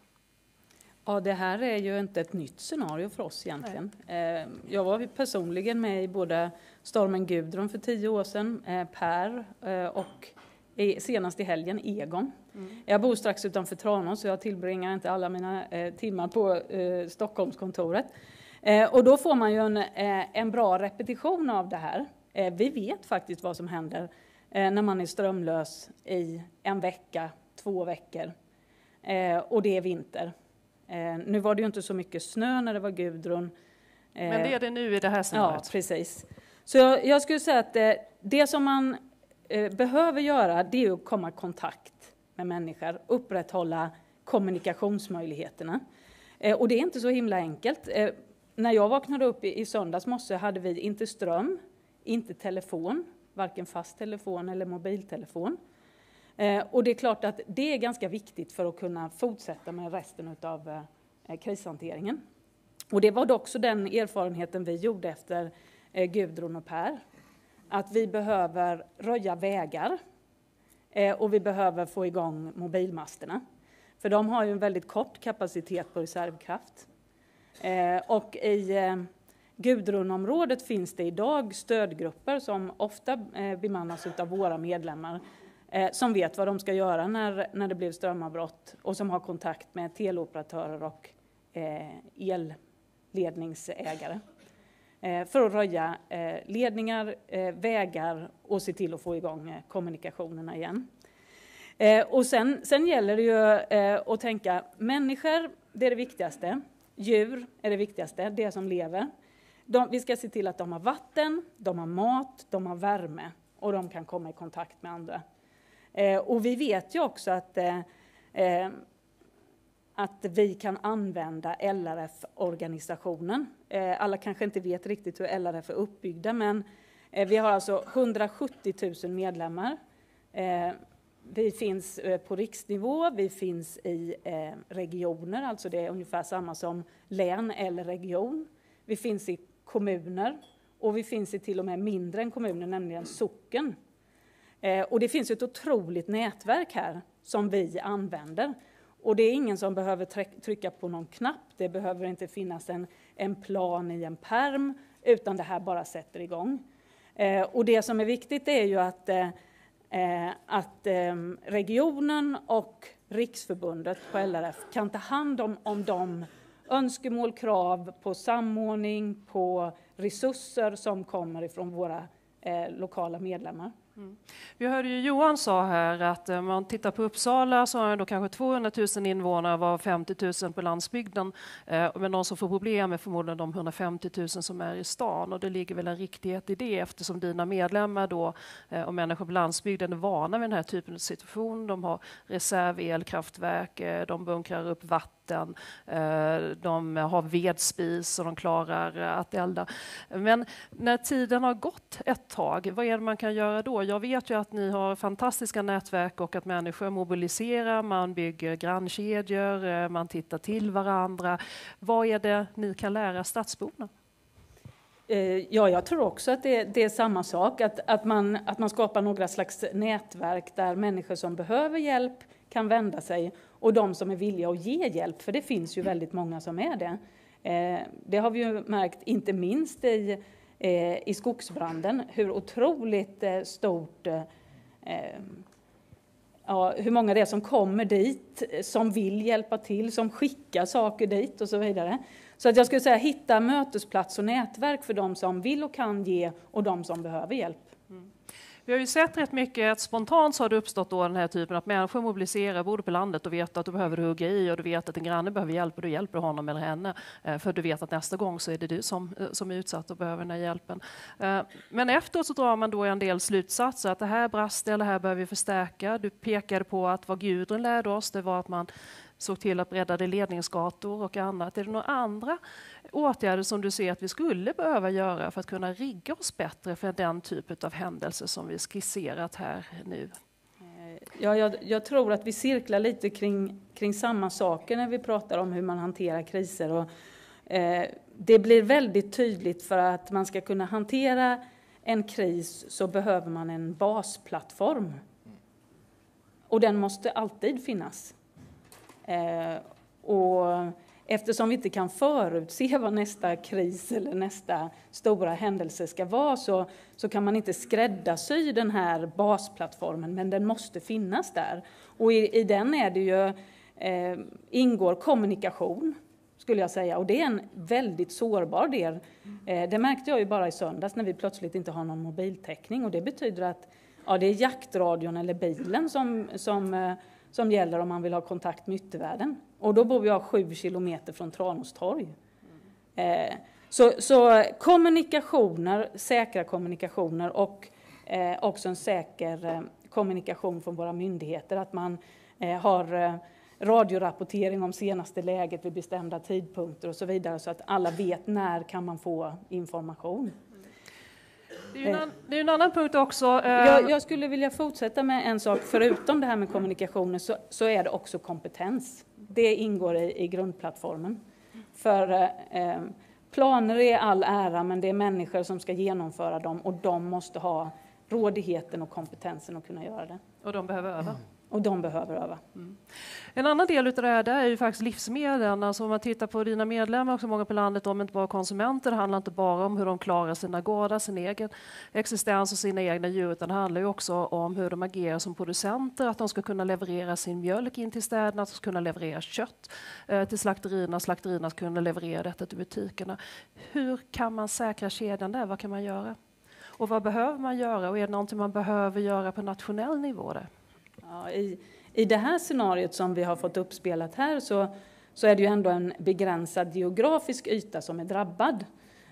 Ja, det här är ju inte ett nytt scenario för oss egentligen. Nej. Eh, jag var personligen med i både stormen Gudrun för tio år sedan, eh, Per eh, och senast i helgen Egon. Mm. Jag bor strax utanför Tranås så jag tillbringar inte alla mina timmar på Stockholmskontoret. Och då får man ju en, en bra repetition av det här. Vi vet faktiskt vad som händer när man är strömlös i en vecka, två veckor. Och det är vinter. Eh, nu var det ju inte så mycket snö när det var Gudrun. Men det är det nu i det här scenariot? Ja, precis. Så jag, jag skulle säga att det, det som man behöver göra det är att komma i kontakt med människor, upprätthålla kommunikationsmöjligheterna. och det är inte så himla enkelt. när jag vaknade upp i, i söndags morse hade vi inte ström, inte telefon, varken fast telefon eller mobiltelefon. Eh, och det är klart att det är ganska viktigt för att kunna fortsätta med resten av eh, krishanteringen. Och det var också den erfarenheten vi gjorde efter eh, Gudrun och Per. Att vi behöver röja vägar och vi behöver få igång mobilmasterna. För de har ju en väldigt kort kapacitet på reservkraft. Och i Gudrunområdet finns det idag stödgrupper som ofta bemannas av våra medlemmar eh, som vet vad de ska göra när, när det blir strömavbrott och som har kontakt med teleoperatörer och eh, elledningsägare eh, för att röja eh, ledningar, eh, vägar och se till att få igång eh, kommunikationerna igen. Eh, och sen, sen gäller det ju eh, att tänka människor, det är det viktigaste. Djur är det viktigaste, det som lever. De, vi ska se till att de har vatten, de har mat, de har värme och de kan komma i kontakt med andra. Eh, och vi vet ju också att, eh, eh, att vi kan använda LRF-organisationen. Eh, alla kanske inte vet riktigt hur LRF är uppbyggda, men eh, vi har alltså 170 000 medlemmar. Eh, vi finns på riksnivå, vi finns i regioner, alltså det är ungefär samma som län eller region. Vi finns i kommuner och vi finns i till och med mindre än kommuner, nämligen socken. Eh, och det finns ett otroligt nätverk här som vi använder. Och det är ingen som behöver trycka på någon knapp, det behöver inte finnas en, en plan i en perm, utan det här bara sätter igång. Eh, och det som är viktigt är ju att, eh, eh att eh, regionen och Riksförbundet på LRF kan ta hand om, om de önskemål, krav på samordning, på resurser som kommer ifrån våra eh, lokala medlemmar. Mm. Vi hörde ju Johan sa här att eh, om man tittar på Uppsala så har då kanske 200 000 invånare, var 50 000 på landsbygden. Eh, men de som får problem är förmodligen de 150 000 som är i stan och det ligger väl en riktighet i det eftersom dina medlemmar då eh, och människor på landsbygden är vana vid den här typen av situation. De har reservelkraftverk, de bunkrar upp vatten vatten, eh, de har vedspis och de klarar att elda. Men när tiden har gått ett tag, vad är det man kan göra då? Jag vet ju att ni har fantastiska nätverk och att människor mobiliserar, man bygger grannkedjor, eh, man tittar till varandra. Vad är det ni kan lära stadsborna? Eh, ja, jag tror också att det, det, är samma sak, att, att, man, att man skapar några slags nätverk där människor som behöver hjälp kan vända sig och de som är villiga att ge hjälp, för det finns ju väldigt många som är det. Eh, det har vi ju märkt inte minst i, eh, i skogsbranden, hur otroligt eh, stort eh, eh, ja, hur många det är som kommer dit, som vill hjälpa till, som skickar saker dit och så vidare. Så att jag skulle säga hitta mötesplats och nätverk för de som vill och kan ge och de som behöver hjälp. Vi har ju sett rätt mycket att spontant så har det uppstått då den här typen att människor mobiliserar, bor på landet och vet att du behöver hugga i och du vet att en granne behöver hjälp och du hjälper honom eller henne. Eh, för du vet att nästa gång så är det du som, eh, som är utsatt och behöver den här hjälpen. Eh, men efteråt så drar man då en del slutsatser att det här brast eller det här behöver vi förstärka. Du pekade på att vad Gudrun lärde oss det var att man såg till att breddade ledningsgator och annat. Är det några andra åtgärder som du ser att vi skulle behöva göra för att kunna rigga oss bättre för den typ av händelser som vi skisserat här nu? Ja, jag, jag, tror att vi cirklar lite kring, kring samma saker när vi pratar om hur man hanterar kriser. Och, eh, det blir väldigt tydligt för att man ska kunna hantera en kris så behöver man en basplattform. Och den måste alltid finnas. Eh, och eftersom vi inte kan förutse vad nästa kris eller nästa stora händelse ska vara så, så kan man inte skräddarsy den här basplattformen, men den måste finnas där. Och i, i den är det ju, eh, ingår kommunikation, skulle jag säga. Och det är en väldigt sårbar del. Eh, det märkte jag ju bara i söndags när vi plötsligt inte har någon mobiltäckning. Och det betyder att ja, det är jaktradion eller bilen som, som eh, som gäller om man vill ha kontakt med yttervärlden. Och då bor jag sju kilometer från Tranåstorg. Eh, så, så kommunikationer, säkra kommunikationer och eh, också en säker eh, kommunikation från våra myndigheter. Att man eh, har eh, radiorapportering om senaste läget vid bestämda tidpunkter och så vidare så att alla vet när kan man få information. Det är, en, det är en annan punkt också. Eh, jag, jag, skulle vilja fortsätta med en sak. Förutom det här med kommunikationen så, så är det också kompetens. Det ingår i, i grundplattformen. För eh, planer är all ära, men det är människor som ska genomföra dem och de måste ha rådigheten och kompetensen att kunna göra det. Och de behöver öva. Och de behöver öva. Mm. En annan del av det här det är ju faktiskt livsmedlen. Alltså om man tittar på dina medlemmar, också många på landet, de är inte bara konsumenter. Det handlar inte bara om hur de klarar sina gårdar, sin egen existens och sina egna djur, utan det handlar ju också om hur de agerar som producenter, att de ska kunna leverera sin mjölk in till städerna, att de ska kunna leverera kött eh, till slakterierna, slakterierna ska kunna leverera detta till butikerna. Hur kan man säkra kedjan där? Vad kan man göra? Och vad behöver man göra? Och är det någonting man behöver göra på nationell nivå? Där? Ja, i, I det här scenariot som vi har fått uppspelat här så, så är det ju ändå en begränsad geografisk yta som är drabbad.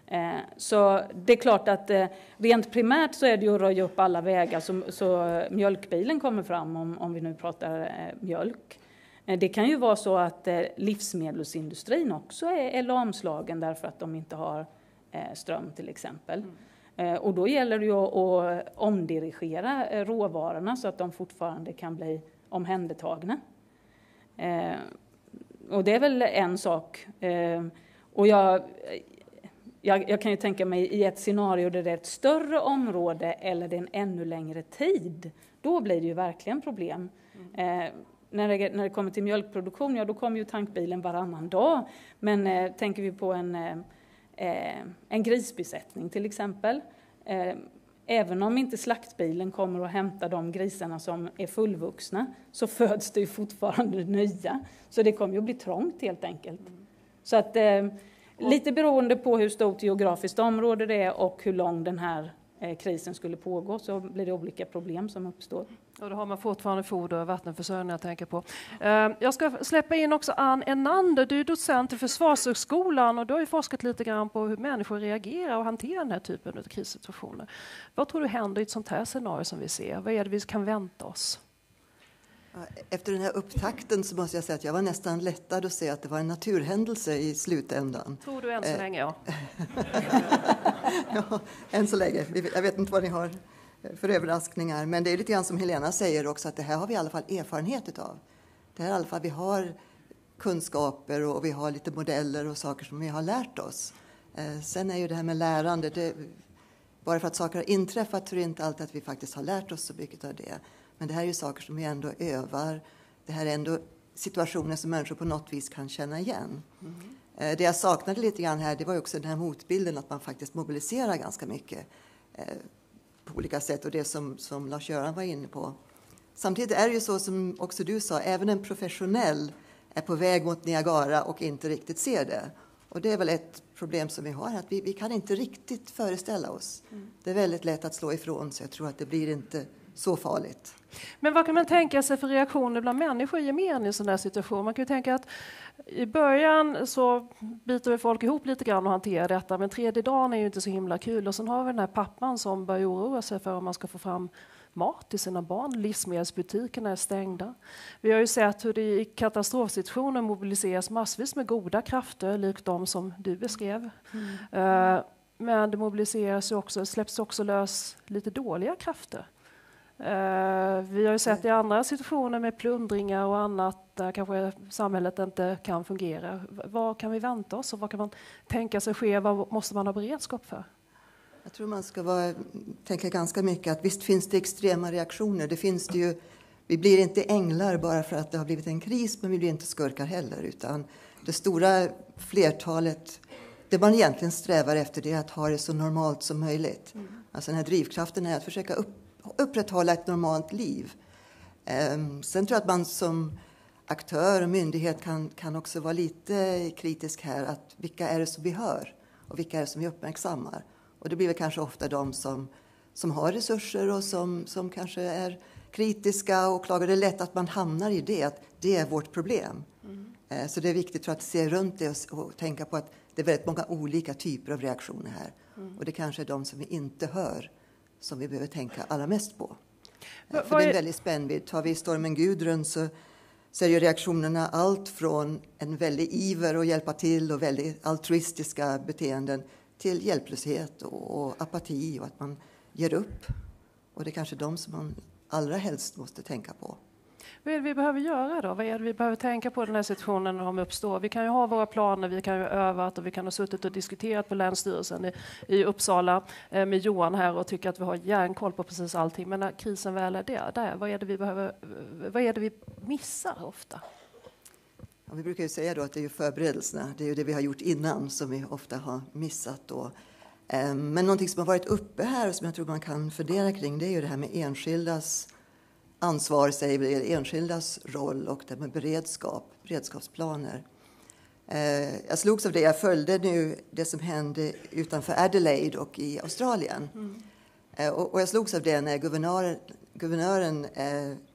Eh, så det är klart att eh, rent primärt så är det ju att röja upp alla vägar så, så mjölkbilen kommer fram om, om vi nu pratar eh, mjölk. Eh, det kan ju vara så att eh, livsmedelsindustrin också är, är lamslagen därför att de inte har eh, ström till exempel. Mm. Eh, och då gäller det ju att omdirigera eh, råvarorna så att de fortfarande kan bli omhändertagna. Eh, och det är väl en sak. Och jag, jag, jag, kan ju tänka mig i ett scenario där det är ett större område eller det är en ännu längre tid, då blir det ju verkligen problem. Mm. när, det, när det kommer till mjölkproduktion, ja då kommer ju tankbilen varannan dag. Men eh, tänker vi på en eh, en grisbesättning till exempel. Eh, även om inte slaktbilen kommer och hämtar de grisarna som är fullvuxna så föds det ju fortfarande nya. Så det kommer ju att bli trångt helt enkelt. Så att eh, lite beroende på hur stort geografiskt område det är och hur lång den här eh, Eh, krisen skulle pågå så blir det olika problem som uppstår. Och då har man fortfarande foder och vattenförsörjning att tänka på. Eh, jag ska släppa in också Ann Enander. Du är docent i Försvarshögskolan och du har ju forskat lite grann på hur människor reagerar och hanterar den här typen av krissituationer. Vad tror du händer i ett sånt här scenario som vi ser? Vad är det vi kan vänta oss? Efter den här upptakten så måste jag säga att jag var nästan lättad att se att det var en naturhändelse i slutändan. Tror du än så eh, länge, ja. ja. Än så länge. Jag vet inte vad ni har för överraskningar. Men det är lite grann som Helena säger också att det här har vi i alla fall erfarenhet utav. Det här i alla fall vi har kunskaper och vi har lite modeller och saker som vi har lärt oss. Eh, sen är ju det här med lärande, det, bara för att saker har inträffat är det inte alltid att vi faktiskt har lärt oss så mycket av det. Men det här är ju saker som vi ändå övar. Det här är ändå situationer som människor på något vis kan känna igen. Mm. Det jag saknade lite grann här det var också den här motbilden att man faktiskt mobiliserar ganska mycket. Eh, på olika sätt och det som, som Lars-Göran var inne på. Samtidigt är det ju så som också du sa, även en professionell är på väg mot Niagara och inte riktigt ser det. Och det är väl ett problem som vi har, att vi, vi kan inte riktigt föreställa oss. Mm. Det är väldigt lätt att slå ifrån sig. Jag tror att det blir inte så farligt. Men vad kan man tänka sig för reaktioner bland människor i gemen i en sån här situation? Man kan tänka att i början så biter folk ihop lite grann och hanterar detta, men tredje dagen är ju inte så himla kul. Och sen har vi den här pappan som börjar oroa sig för om man ska få fram mat till sina barn. Livsmedelsbutikerna är stängda. Vi har ju sett hur det i katastrofsituationer mobiliseras massvis med goda krafter, likt de som du beskrev. Mm. Uh, men det mobiliseras också, släpps också lös lite dåliga krafter. Uh, vi har ju sett i andra situationer med plundringar och annat där kanske samhället inte kan fungera. Vad kan vi vänta oss och vad kan man tänka sig ske? Vad måste man ha beredskap för? Jag tror man ska vara, tänka ganska mycket att visst finns det extrema reaktioner. Det finns det ju, vi blir inte änglar bara för att det har blivit en kris, men vi blir inte skurkar heller. Utan det stora flertalet, det man egentligen strävar efter det är att ha det så normalt som möjligt. Mm. Alltså den här drivkraften är att försöka upp, upprätthålla ett normalt liv. Um, sen tror jag att man som aktör och myndighet kan, kan också vara lite kritisk här. Att vilka är det som vi hör och vilka är det som vi uppmärksammar? Och det blir väl kanske ofta de som, som har resurser och som, som kanske är kritiska och klagar. Det är lätt att man hamnar i det, att det är vårt problem. Mm. Så det är viktigt att se runt det och, och, tänka på att det är väldigt många olika typer av reaktioner här. Mm. Och det kanske är de som vi inte hör som vi behöver tänka allra mest på. Va, För det är en väldig spännvidd. Tar vi stormen Gudrun så, så är ju reaktionerna allt från en väldig iver att hjälpa till och väldigt altruistiska beteenden till hjälplöshet och, och apati och att man ger upp. Och det är kanske de som man allra helst måste tänka på. Vad är det vi behöver göra då? Vad är det vi behöver tänka på den här situationen när de uppstår? Vi kan ju ha våra planer, vi kan ju ha övat och vi kan ha suttit och diskuterat på Länsstyrelsen i, i Uppsala eh, med Johan här och tycka att vi har järnkoll på precis allting. Men när krisen väl är där, där vad, är det vi behöver, vad är det vi missar ofta? Ja, vi brukar ju säga då att det är ju förberedelserna, det är ju det vi har gjort innan som vi ofta har missat. Då. Ehm, men någonting som har varit uppe här och som jag tror man kan fundera kring det är ju det här med enskildas ansvar, säger vi, enskildas roll och det med beredskap, beredskapsplaner. Eh, jag slogs av det, jag följde nu det som hände utanför Adelaide och i Australien. Mm. Eh, och jag slogs av det när guvernören, guvernören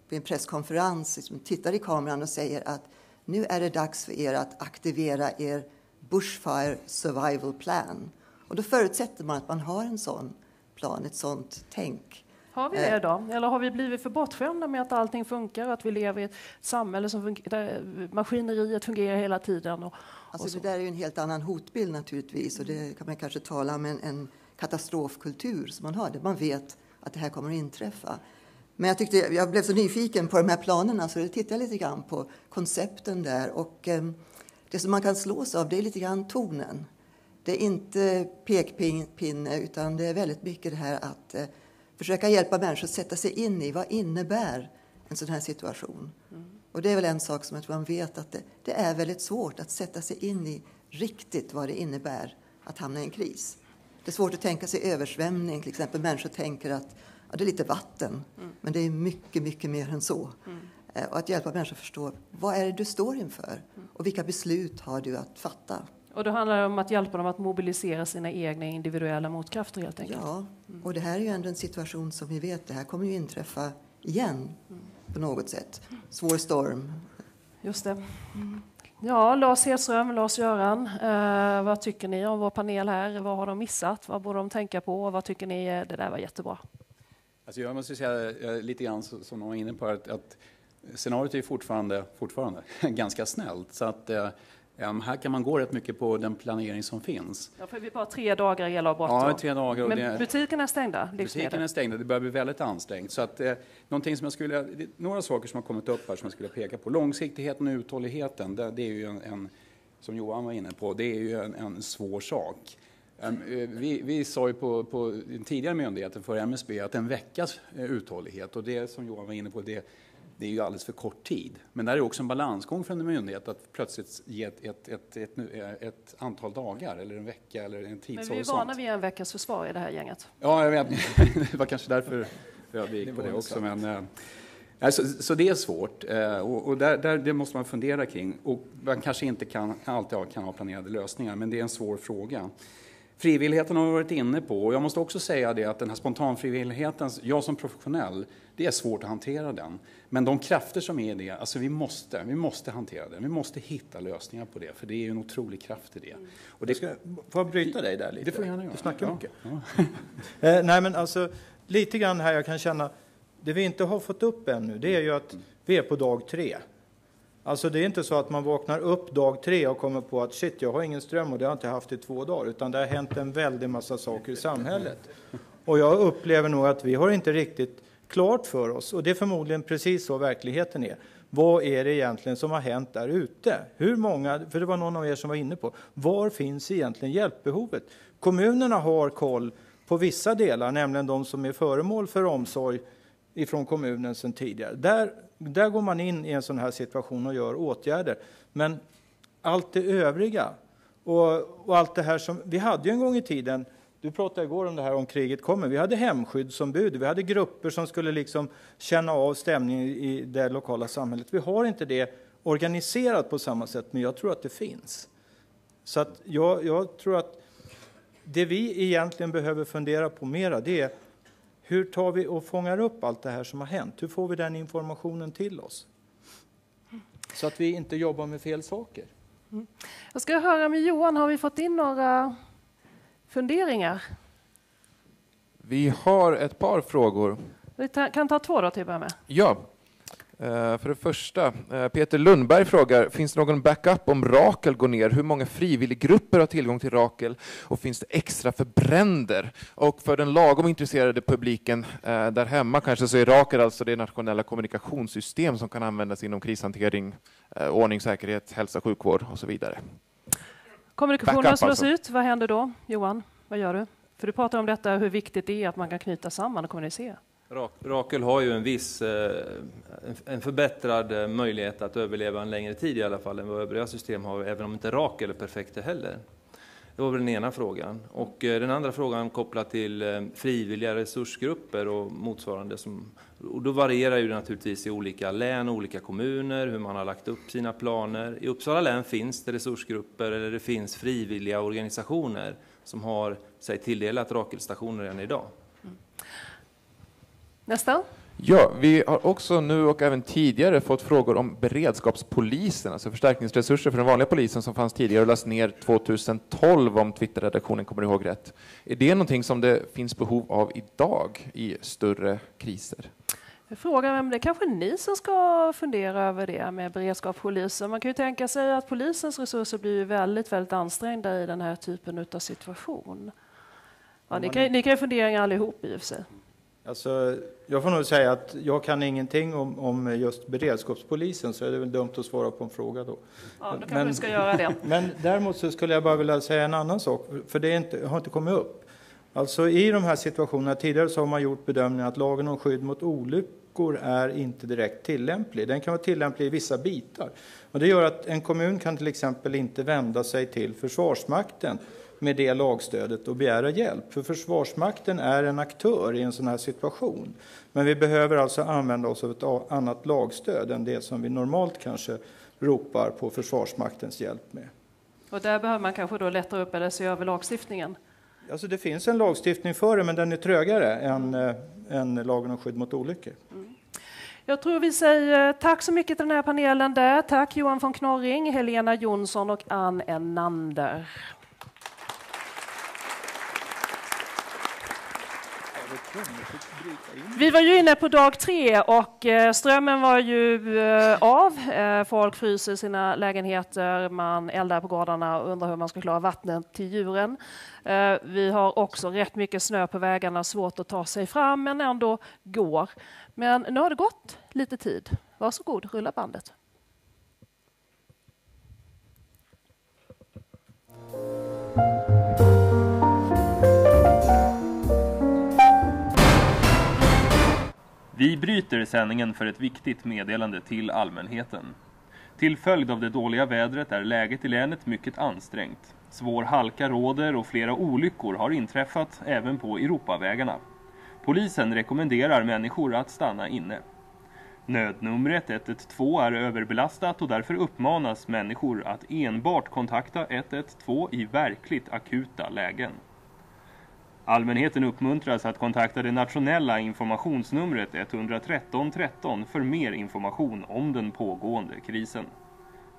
vid en presskonferens liksom tittar i kameran och säger att nu är det dags för er att aktivera er Bushfire Survival Plan. Och då förutsätter man att man har en sån plan, ett sånt tänk. Har vi det eh. då? Eller har vi blivit för bortskämda med att allting funkar och att vi lever i ett samhälle som funkar, där maskineriet fungerar hela tiden? Och, alltså, det där är ju en helt annan hotbild naturligtvis och det kan man kanske tala om en, en katastrofkultur som man har, där man vet att det här kommer att inträffa. Men jag, tyckte, jag blev så nyfiken på de här planerna så jag tittade lite grann på koncepten där och eh, det som man kan slås av det är lite grann tonen. Det är inte pekpinne utan det är väldigt mycket det här att eh, försöka hjälpa människor att sätta sig in i vad innebär en sån här situation. Mm. Och det är väl en sak som att man vet att det, det, är väldigt svårt att sätta sig in i riktigt vad det innebär att hamna i en kris. Det är svårt att tänka sig översvämning, till exempel. Människor tänker att ja, det är lite vatten, mm. men det är mycket, mycket mer än så. Mm. Och att hjälpa människor att förstå vad är det du står inför mm. och vilka beslut har du att fatta. Och då handlar det om att hjälpa dem att mobilisera sina egna individuella motkrafter helt enkelt. Ja, mm. och det här är ju ändå en situation som vi vet, det här kommer ju inträffa igen mm. på något sätt. Svår storm. Just det. Mm. Ja, Lars Hedström, Lars-Göran, eh, vad tycker ni om vår panel här? Vad har de missat? Vad borde de tänka på? Vad tycker ni? Det där var jättebra. Alltså jag måste säga lite grann som de var inne på, att, att scenariot är fortfarande, fortfarande ganska snällt. Så att, eh, här kan man gå rätt mycket på den planering som finns. Ja, för vi bara tre dagar elavbrott. Ja, tre dagar. Men det, butikerna är stängda? Butikerna är stängda. Det börjar bli väldigt ansträngt. Så att, eh, som jag skulle, några saker som har kommit upp här som jag skulle peka på. Långsiktigheten och uthålligheten, det, det är ju en, en, som Johan var inne på, det är ju en, en svår sak. Um, vi, vi sa ju på, på den tidigare myndigheten för MSB att en veckas eh, uthållighet och det som Johan var inne på, det det är ju alldeles för kort tid. Men där är också en balansgång för en myndighet att plötsligt ge ett, ett, ett, ett, ett antal dagar eller en vecka eller en tidshorisont. Men vi är vana vid en veckas försvar i det här gänget. Ja, jag vet. det var kanske därför jag gick på det också. Men, äh, så, så, det är svårt äh, och, och där, där, det måste man fundera kring. Och man kanske inte kan, alltid kan ha planerade lösningar, men det är en svår fråga. Frivilligheten har vi varit inne på och jag måste också säga det att den här spontanfrivilligheten, jag som professionell, det är svårt att hantera den. Men de krafter som är i det, alltså vi måste, vi måste hantera det. Vi måste hitta lösningar på det, för det är en otrolig kraft i det. Och det ska, får jag bryta dig där lite? Det får jag gärna göra. Du snackar ja. mycket. Ja. eh, nej, men alltså, lite grann här jag kan känna, det vi inte har fått upp ännu, det är ju att vi är på dag tre. Alltså det är inte så att man vaknar upp dag tre och kommer på att shit, jag har ingen ström och det har jag inte haft i två dagar, utan det har hänt en väldig massa saker i samhället. Och jag upplever nog att vi har inte riktigt klart för oss, och det är förmodligen precis så verkligheten är. Vad är det egentligen som har hänt där ute? Hur många, för det var någon av er som var inne på, var finns egentligen hjälpbehovet? Kommunerna har koll på vissa delar, nämligen de som är föremål för omsorg ifrån kommunen sedan tidigare. Där, där går man in i en sån här situation och gör åtgärder. Men allt det övriga och, och allt det här som vi hade ju en gång i tiden du pratade igår om det här om kriget kommer. Vi hade hemskyddsombud, vi hade grupper som skulle liksom känna av stämningen i det lokala samhället. Vi har inte det organiserat på samma sätt, men jag tror att det finns. Så att jag, jag tror att det vi egentligen behöver fundera på mera, det är Hur tar vi och fångar upp allt det här som har hänt? Hur får vi den informationen till oss? Så att vi inte jobbar med fel saker. Mm. Jag ska höra med Johan, har vi fått in några funderingar? Vi har ett par frågor. Vi kan ta två då till att börja med. Ja. Eh, för det första, eh, Peter Lundberg frågar, finns det någon backup om Rakel går ner? Hur många frivilliggrupper har tillgång till Rakel? Och finns det extra för bränder? Och för den lagom intresserade publiken eh, där hemma kanske så är Rakel alltså det nationella kommunikationssystem som kan användas inom krishantering, ordning, säkerhet, hälsa, sjukvård och så vidare. Kommunikationen slås alltså. ut, vad händer då? Johan, vad gör du? För du pratar om detta, hur viktigt det är att man kan knyta samman och kommunicera. Rakel har ju en viss en förbättrad möjlighet att överleva en längre tid i alla fall än vad övriga system har, även om inte Rakel är perfekt heller. Det var väl den ena frågan. Och eh, den andra frågan kopplat till eh, frivilliga resursgrupper och motsvarande. Som, och då varierar ju det naturligtvis i olika län och olika kommuner hur man har lagt upp sina planer. I Uppsala län finns det resursgrupper eller det finns frivilliga organisationer som har sig tilldelat Rakelstationer redan idag. Mm. Nästa. Ja, vi har också nu och även tidigare fått frågor om beredskapspolisen, alltså förstärkningsresurser för den vanliga polisen som fanns tidigare och lades ner 2012 om Twitterredaktionen kommer ihåg rätt. Är det någonting som det finns behov av idag i större kriser? Frågan vem det är kanske ni som ska fundera över det med beredskapspolisen. Man kan ju tänka sig att polisens resurser blir väldigt, väldigt ansträngda i den här typen av situation. Ja, ni, kan, ni kan ju fundera allihop i och för sig. Alltså, jag får nog säga att jag kan ingenting om, om just beredskapspolisen, så är det väl dumt att svara på en fråga då. Ja, då kanske men, du ska göra det. Men däremot så skulle jag bara vilja säga en annan sak, för det inte, har inte kommit upp. Alltså i de här situationerna tidigare så har man gjort bedömningen att lagen om skydd mot olyckor är inte direkt tillämplig. Den kan vara tillämplig i vissa bitar. Och det gör att en kommun kan till exempel inte vända sig till Försvarsmakten med det lagstödet och begära hjälp. För Försvarsmakten är en aktör i en sån här situation. Men vi behöver alltså använda oss av ett annat lagstöd än det som vi normalt kanske ropar på Försvarsmaktens hjälp med. Och där behöver man kanske då lätta upp eller se över lagstiftningen? Alltså det finns en lagstiftning för det, men den är trögare än, äh, än lagen om skydd mot olyckor. Mm. Jag tror vi säger tack så mycket till den här panelen där. Tack Johan von Knorring, Helena Jonsson och Ann Enander. Vi var ju inne på dag tre och eh, strömmen var ju eh, av. Eh, folk fryser sina lägenheter, man eldar på gårdarna och undrar hur man ska klara vattnet till djuren. Vi har också rätt mycket snö på vägarna, svårt att ta sig fram men ändå går. Men nu har det gått lite tid. Varsågod, rulla bandet. Vi bryter sändningen för ett viktigt meddelande till allmänheten. Till följd av det dåliga vädret är läget i länet mycket ansträngt. Svår halka råder och flera olyckor har inträffat även på Europavägarna. Polisen rekommenderar människor att stanna inne. Nödnumret 112 är överbelastat och därför uppmanas människor att enbart kontakta 112 i verkligt akuta lägen. Allmänheten uppmuntras att kontakta det nationella informationsnumret 113 13 för mer information om den pågående krisen.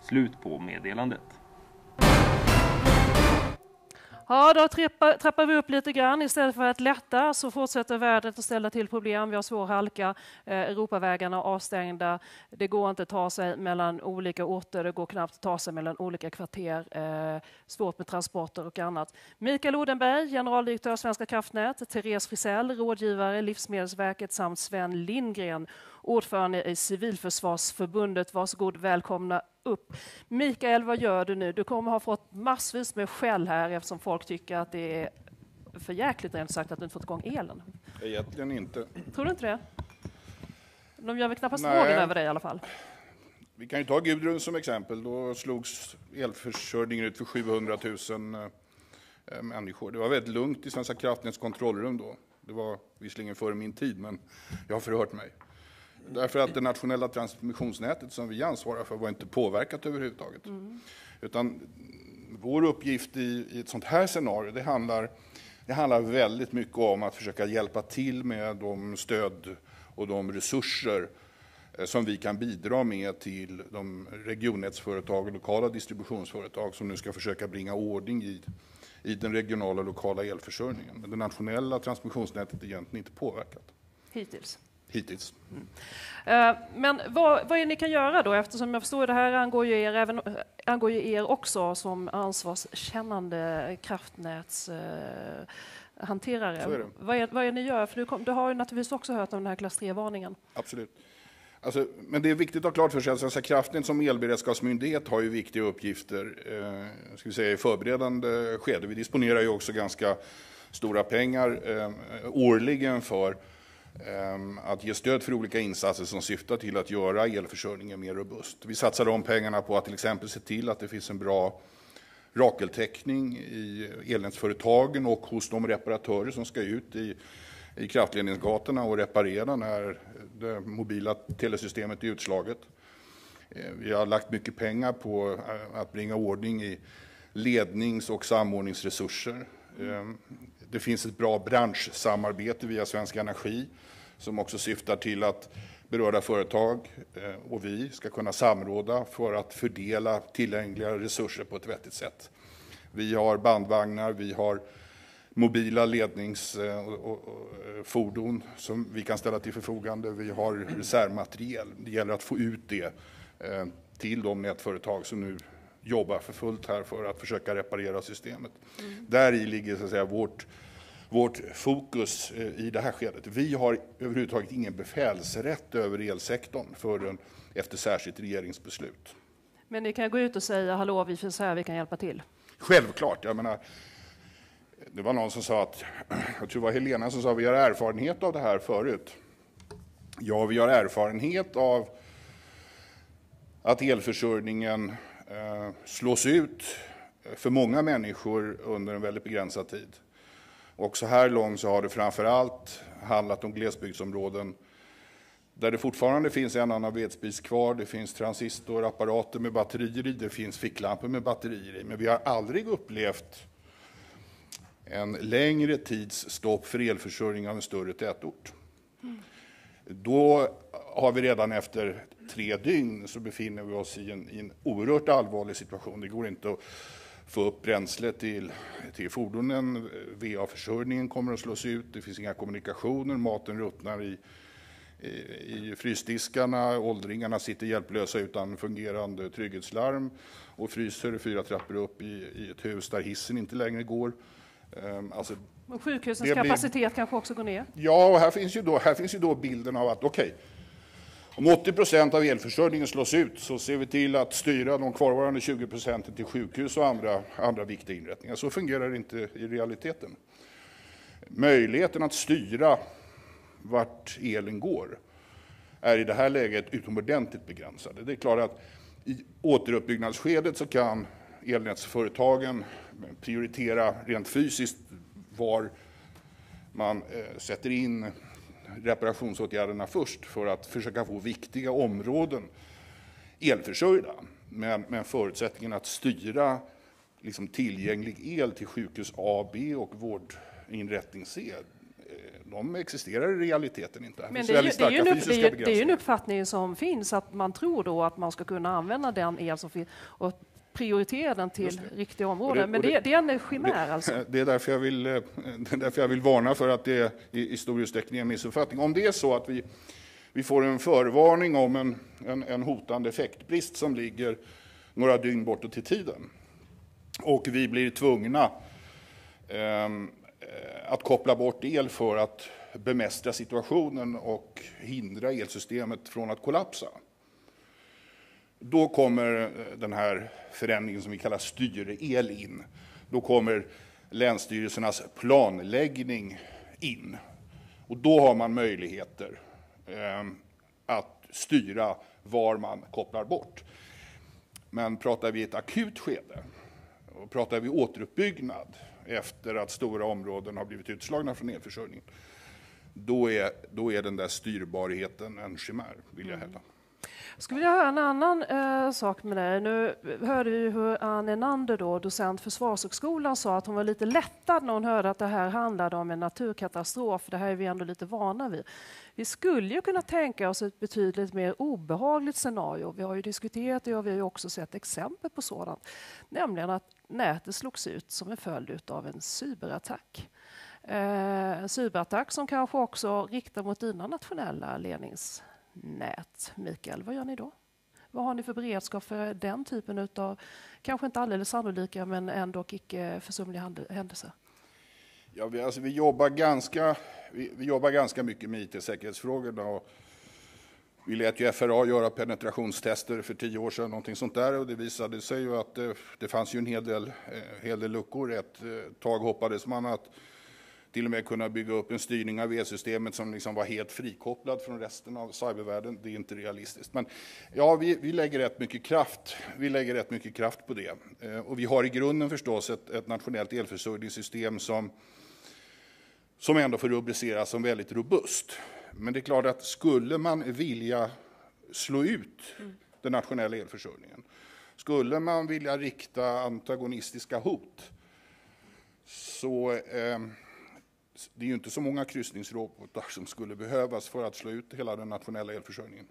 Slut på meddelandet. Ja, då trappar, trappar vi upp lite grann. Istället för att lätta så fortsätter vädret att ställa till problem. Vi har svår halka, eh, Europavägarna avstängda. Det går inte att ta sig mellan olika orter, det går knappt att ta sig mellan olika kvarter. Eh, svårt med transporter och annat. Mikael Odenberg, generaldirektör Svenska kraftnät, Therese Frisell, rådgivare Livsmedelsverket samt Sven Lindgren, ordförande i Civilförsvarsförbundet. Varsågod, välkomna upp. Mikael, vad gör du nu? Du kommer ha fått massvis med skäll här eftersom folk tycker att det är för jäkligt rent sagt att du inte fått igång elen. Egentligen inte. Tror du inte det? De gör väl knappast vågen över dig i alla fall? Vi kan ju ta Gudrun som exempel. Då slogs elförsörjningen ut för 700 000 eh, människor. Det var väldigt lugnt i Svenska kraftnäts kontrollrum då. Det var visserligen före min tid, men jag har förhört mig. Därför att det nationella transmissionsnätet som vi ansvarar för var inte påverkat överhuvudtaget. Mm. Utan vår uppgift i, i ett sånt här scenario, det handlar Det handlar väldigt mycket om att försöka hjälpa till med de stöd och de resurser eh, som vi kan bidra med till de regionnätsföretag och lokala distributionsföretag som nu ska försöka bringa ordning i, i den regionala och lokala elförsörjningen. Men det nationella transmissionsnätet är egentligen inte påverkat. Hittills. Hittills. Eh, Men vad, vad är ni kan göra då? Eftersom jag förstår det här angår ju er, även, angår ju er också som ansvarskännande kraftnätshanterare. Eh, hanterare. Är. Vad, är, vad är ni gör? För du, kom, du har ju naturligtvis också hört om den här klass 3-varningen. Absolut. Alltså, men det är viktigt att ha klart för sig att Svenska kraftnät som elberedskapsmyndighet har ju viktiga uppgifter eh, ska vi säga, i förberedande skede. Vi disponerar ju också ganska stora pengar eh, årligen för Ehm, att ge stöd för olika insatser som syftar till att göra elförsörjningen mer robust. Vi satsar de pengarna på att till exempel se till att det finns en bra rakeltäckning i elnätsföretagen och hos de reparatörer som ska ut i, i kraftledningsgatorna och reparera när det mobila telesystemet är utslaget. Ehm, vi har lagt mycket pengar på eh, att bringa ordning i lednings och samordningsresurser. Ehm, det finns ett bra branschsamarbete via Svensk Energi som också syftar till att berörda företag eh, och vi ska kunna samråda för att fördela tillgängliga resurser på ett vettigt sätt. Vi har bandvagnar, vi har mobila ledningsfordon som vi kan ställa till förfogande. Vi har reservmateriel. Det gäller att få ut det eh, till de nätföretag som nu jobbar för fullt här för att försöka reparera systemet. Där i ligger så att säga vårt vårt fokus eh, i det här skedet. Vi har överhuvudtaget ingen befälsrätt över elsektorn förrän efter särskilt regeringsbeslut. Men ni kan gå ut och säga hallå, vi finns här, vi kan hjälpa till. Självklart, jag menar, det var någon som sa att, jag tror det var Helena som sa, vi har erfarenhet av det här förut. Ja, vi har erfarenhet av att elförsörjningen eh, slås ut för många människor under en väldigt begränsad tid. Och så här långt så har det framför allt handlat om glesbygdsområden där det fortfarande finns en annan vedspis kvar, det finns transistorapparater med batterier i, det finns ficklampor med batterier i. Men vi har aldrig upplevt en längre tids stopp för elförsörjning av en större tätort. Då har vi redan efter tre dygn så befinner vi oss i en, i en oerhört allvarlig situation. Det går inte att få upp bränsle till, till fordonen. VA-försörjningen kommer att slås ut. Det finns inga kommunikationer. Maten ruttnar i, i, i frysdiskarna. Åldringarna sitter hjälplösa utan fungerande trygghetslarm och fryser fyra trappor upp i, i ett hus där hissen inte längre går. Ehm, Alltså, Och sjukhusens blir- kapacitet kanske också går ner. Ja, och här finns ju då, här finns ju då bilden av att okej, om 80 procent av elförsörjningen slås ut så ser vi till att styra de kvarvarande 20 procenten till sjukhus och andra, andra viktiga inrättningar. Så fungerar det inte i realiteten. Möjligheten att styra vart elen går är i det här läget utomordentligt begränsade. Det är klart att i återuppbyggnadsskedet så kan elnätsföretagen prioritera rent fysiskt var man eh, sätter in reparationsåtgärderna först för att försöka få viktiga områden elförsörjda. Men, men förutsättningen att styra liksom tillgänglig el till sjukhus A, B och vårdinrättning C, eh, de existerar i realiteten inte. Men det är, ju, det, är en, det, är, det är en uppfattning som finns att man tror då att man ska kunna använda den el som finns och prioritera den till riktiga områden. Men och det, det är en chimär alltså. Det är därför jag vill, eh, det är därför jag vill varna för att det i, i stor utsträckning är en missuppfattning. Om det är så att vi, vi får en förvarning om en, en, en hotande effektbrist som ligger några dygn bortåt i tiden och vi blir tvungna ehm, eh, att koppla bort el för att bemästra situationen och hindra elsystemet från att kollapsa. Då kommer eh, den här förändringen som vi kallar styrel in. Då kommer länsstyrelsernas planläggning in. Och då har man möjligheter eh, att styra var man kopplar bort. Men pratar vi ett akut skede och pratar vi återuppbyggnad efter att stora områden har blivit utslagna från elförsörjningen, då är, då är den där styrbarheten en chimär, vill jag hävda. Jag skulle vilja höra en annan eh, sak med dig. Nu hörde vi hur Ann Enander, då, docent Försvarshögskolan, sa att hon var lite lättad när hon hörde att det här handlade om en naturkatastrof. Det här är vi ändå lite vana vid. Vi skulle ju kunna tänka oss ett betydligt mer obehagligt scenario. Vi har ju diskuterat det och vi har också sett exempel på sådant. Nämligen att nätet slogs ut som en följd av en cyberattack. Eh, en cyberattack som kanske också riktar mot dina nationella lednings nät. Mikael, vad gör ni då? Vad har ni för beredskap för den typen av, kanske inte alldeles sannolika, men ändå icke försumliga händelser? Ja, vi, alltså, vi, jobbar ganska, vi, vi jobbar ganska mycket med IT-säkerhetsfrågorna. Och vi lät ju FRA göra penetrationstester för tio år sedan, någonting sånt där, och det visade sig ju att det, det fanns ju en hel del, eh, hel del luckor. Ett eh, tag hoppades man att till och med kunna bygga upp en styrning av E-systemet som liksom var helt frikopplad från resten av cybervärlden. Det är inte realistiskt. Men ja, vi, vi lägger rätt mycket kraft. Vi lägger rätt mycket kraft på det. Eh, och vi har i grunden förstås ett, ett nationellt elförsörjningssystem som som ändå får rubriceras som väldigt robust. Men det är klart att skulle man vilja slå ut den nationella elförsörjningen, skulle man vilja rikta antagonistiska hot, så eh, det är ju inte så många kryssningsrobotar som skulle behövas för att slå ut hela den nationella elförsörjningen.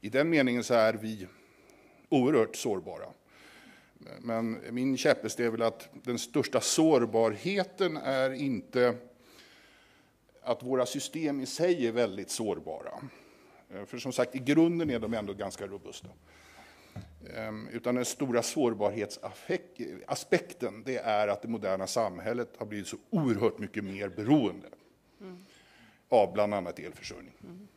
I den meningen så är vi oerhört sårbara. Men min käpphäst är väl att den största sårbarheten är inte att våra system i sig är väldigt sårbara. Eh, för som sagt, i grunden är de ändå ganska robusta. Ehm, utan den stora sårbarhetsaspekten, det är att det moderna samhället har blivit så oerhört mycket mer beroende mm. av bland annat elförsörjning. Mm.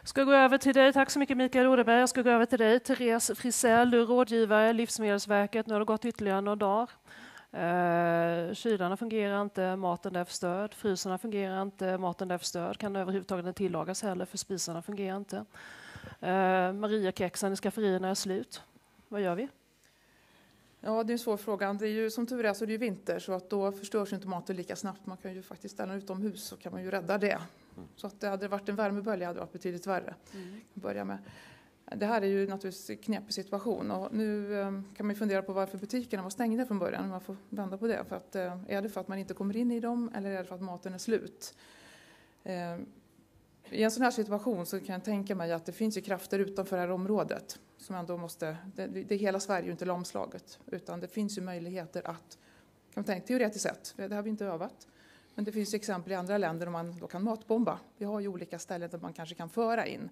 Jag ska gå över till dig. Tack så mycket Mikael Odeberg. Jag ska gå över till dig, Therese Frisell. Du är rådgivare, Livsmedelsverket. Nu har det gått ytterligare några dagar. Eh, kylarna fungerar inte, maten är förstörd. Frysarna fungerar inte, maten är förstörd. Kan överhuvudtaget inte tillagas heller för spisarna fungerar inte. Eh, Mariakexen i skafferierna är slut. Vad gör vi? Ja, det är en svår fråga. Det är ju, som tur är så är det ju vinter så att då förstörs inte maten lika snabbt. Man kan ju faktiskt ställa den utomhus så kan man ju rädda det. Mm. Så att det hade varit en värmebölja hade varit betydligt värre. Mm. Börja med. Det här är ju naturligtvis en knepig situation och nu ehm, kan man fundera på varför butikerna var stängda från början. Man får vända på det. För att, eh, är det för att man inte kommer in i dem eller är det för att maten är slut? I en sån här situation så kan jag tänka mig att det finns ju krafter utanför det här området som ändå måste, det, det hela Sverige är ju inte lamslaget utan det finns ju möjligheter att, kan man tänka teoretiskt sett, det har vi inte övat, men det finns ju exempel i andra länder där man då kan matbomba. Vi har ju olika ställen där man kanske kan föra in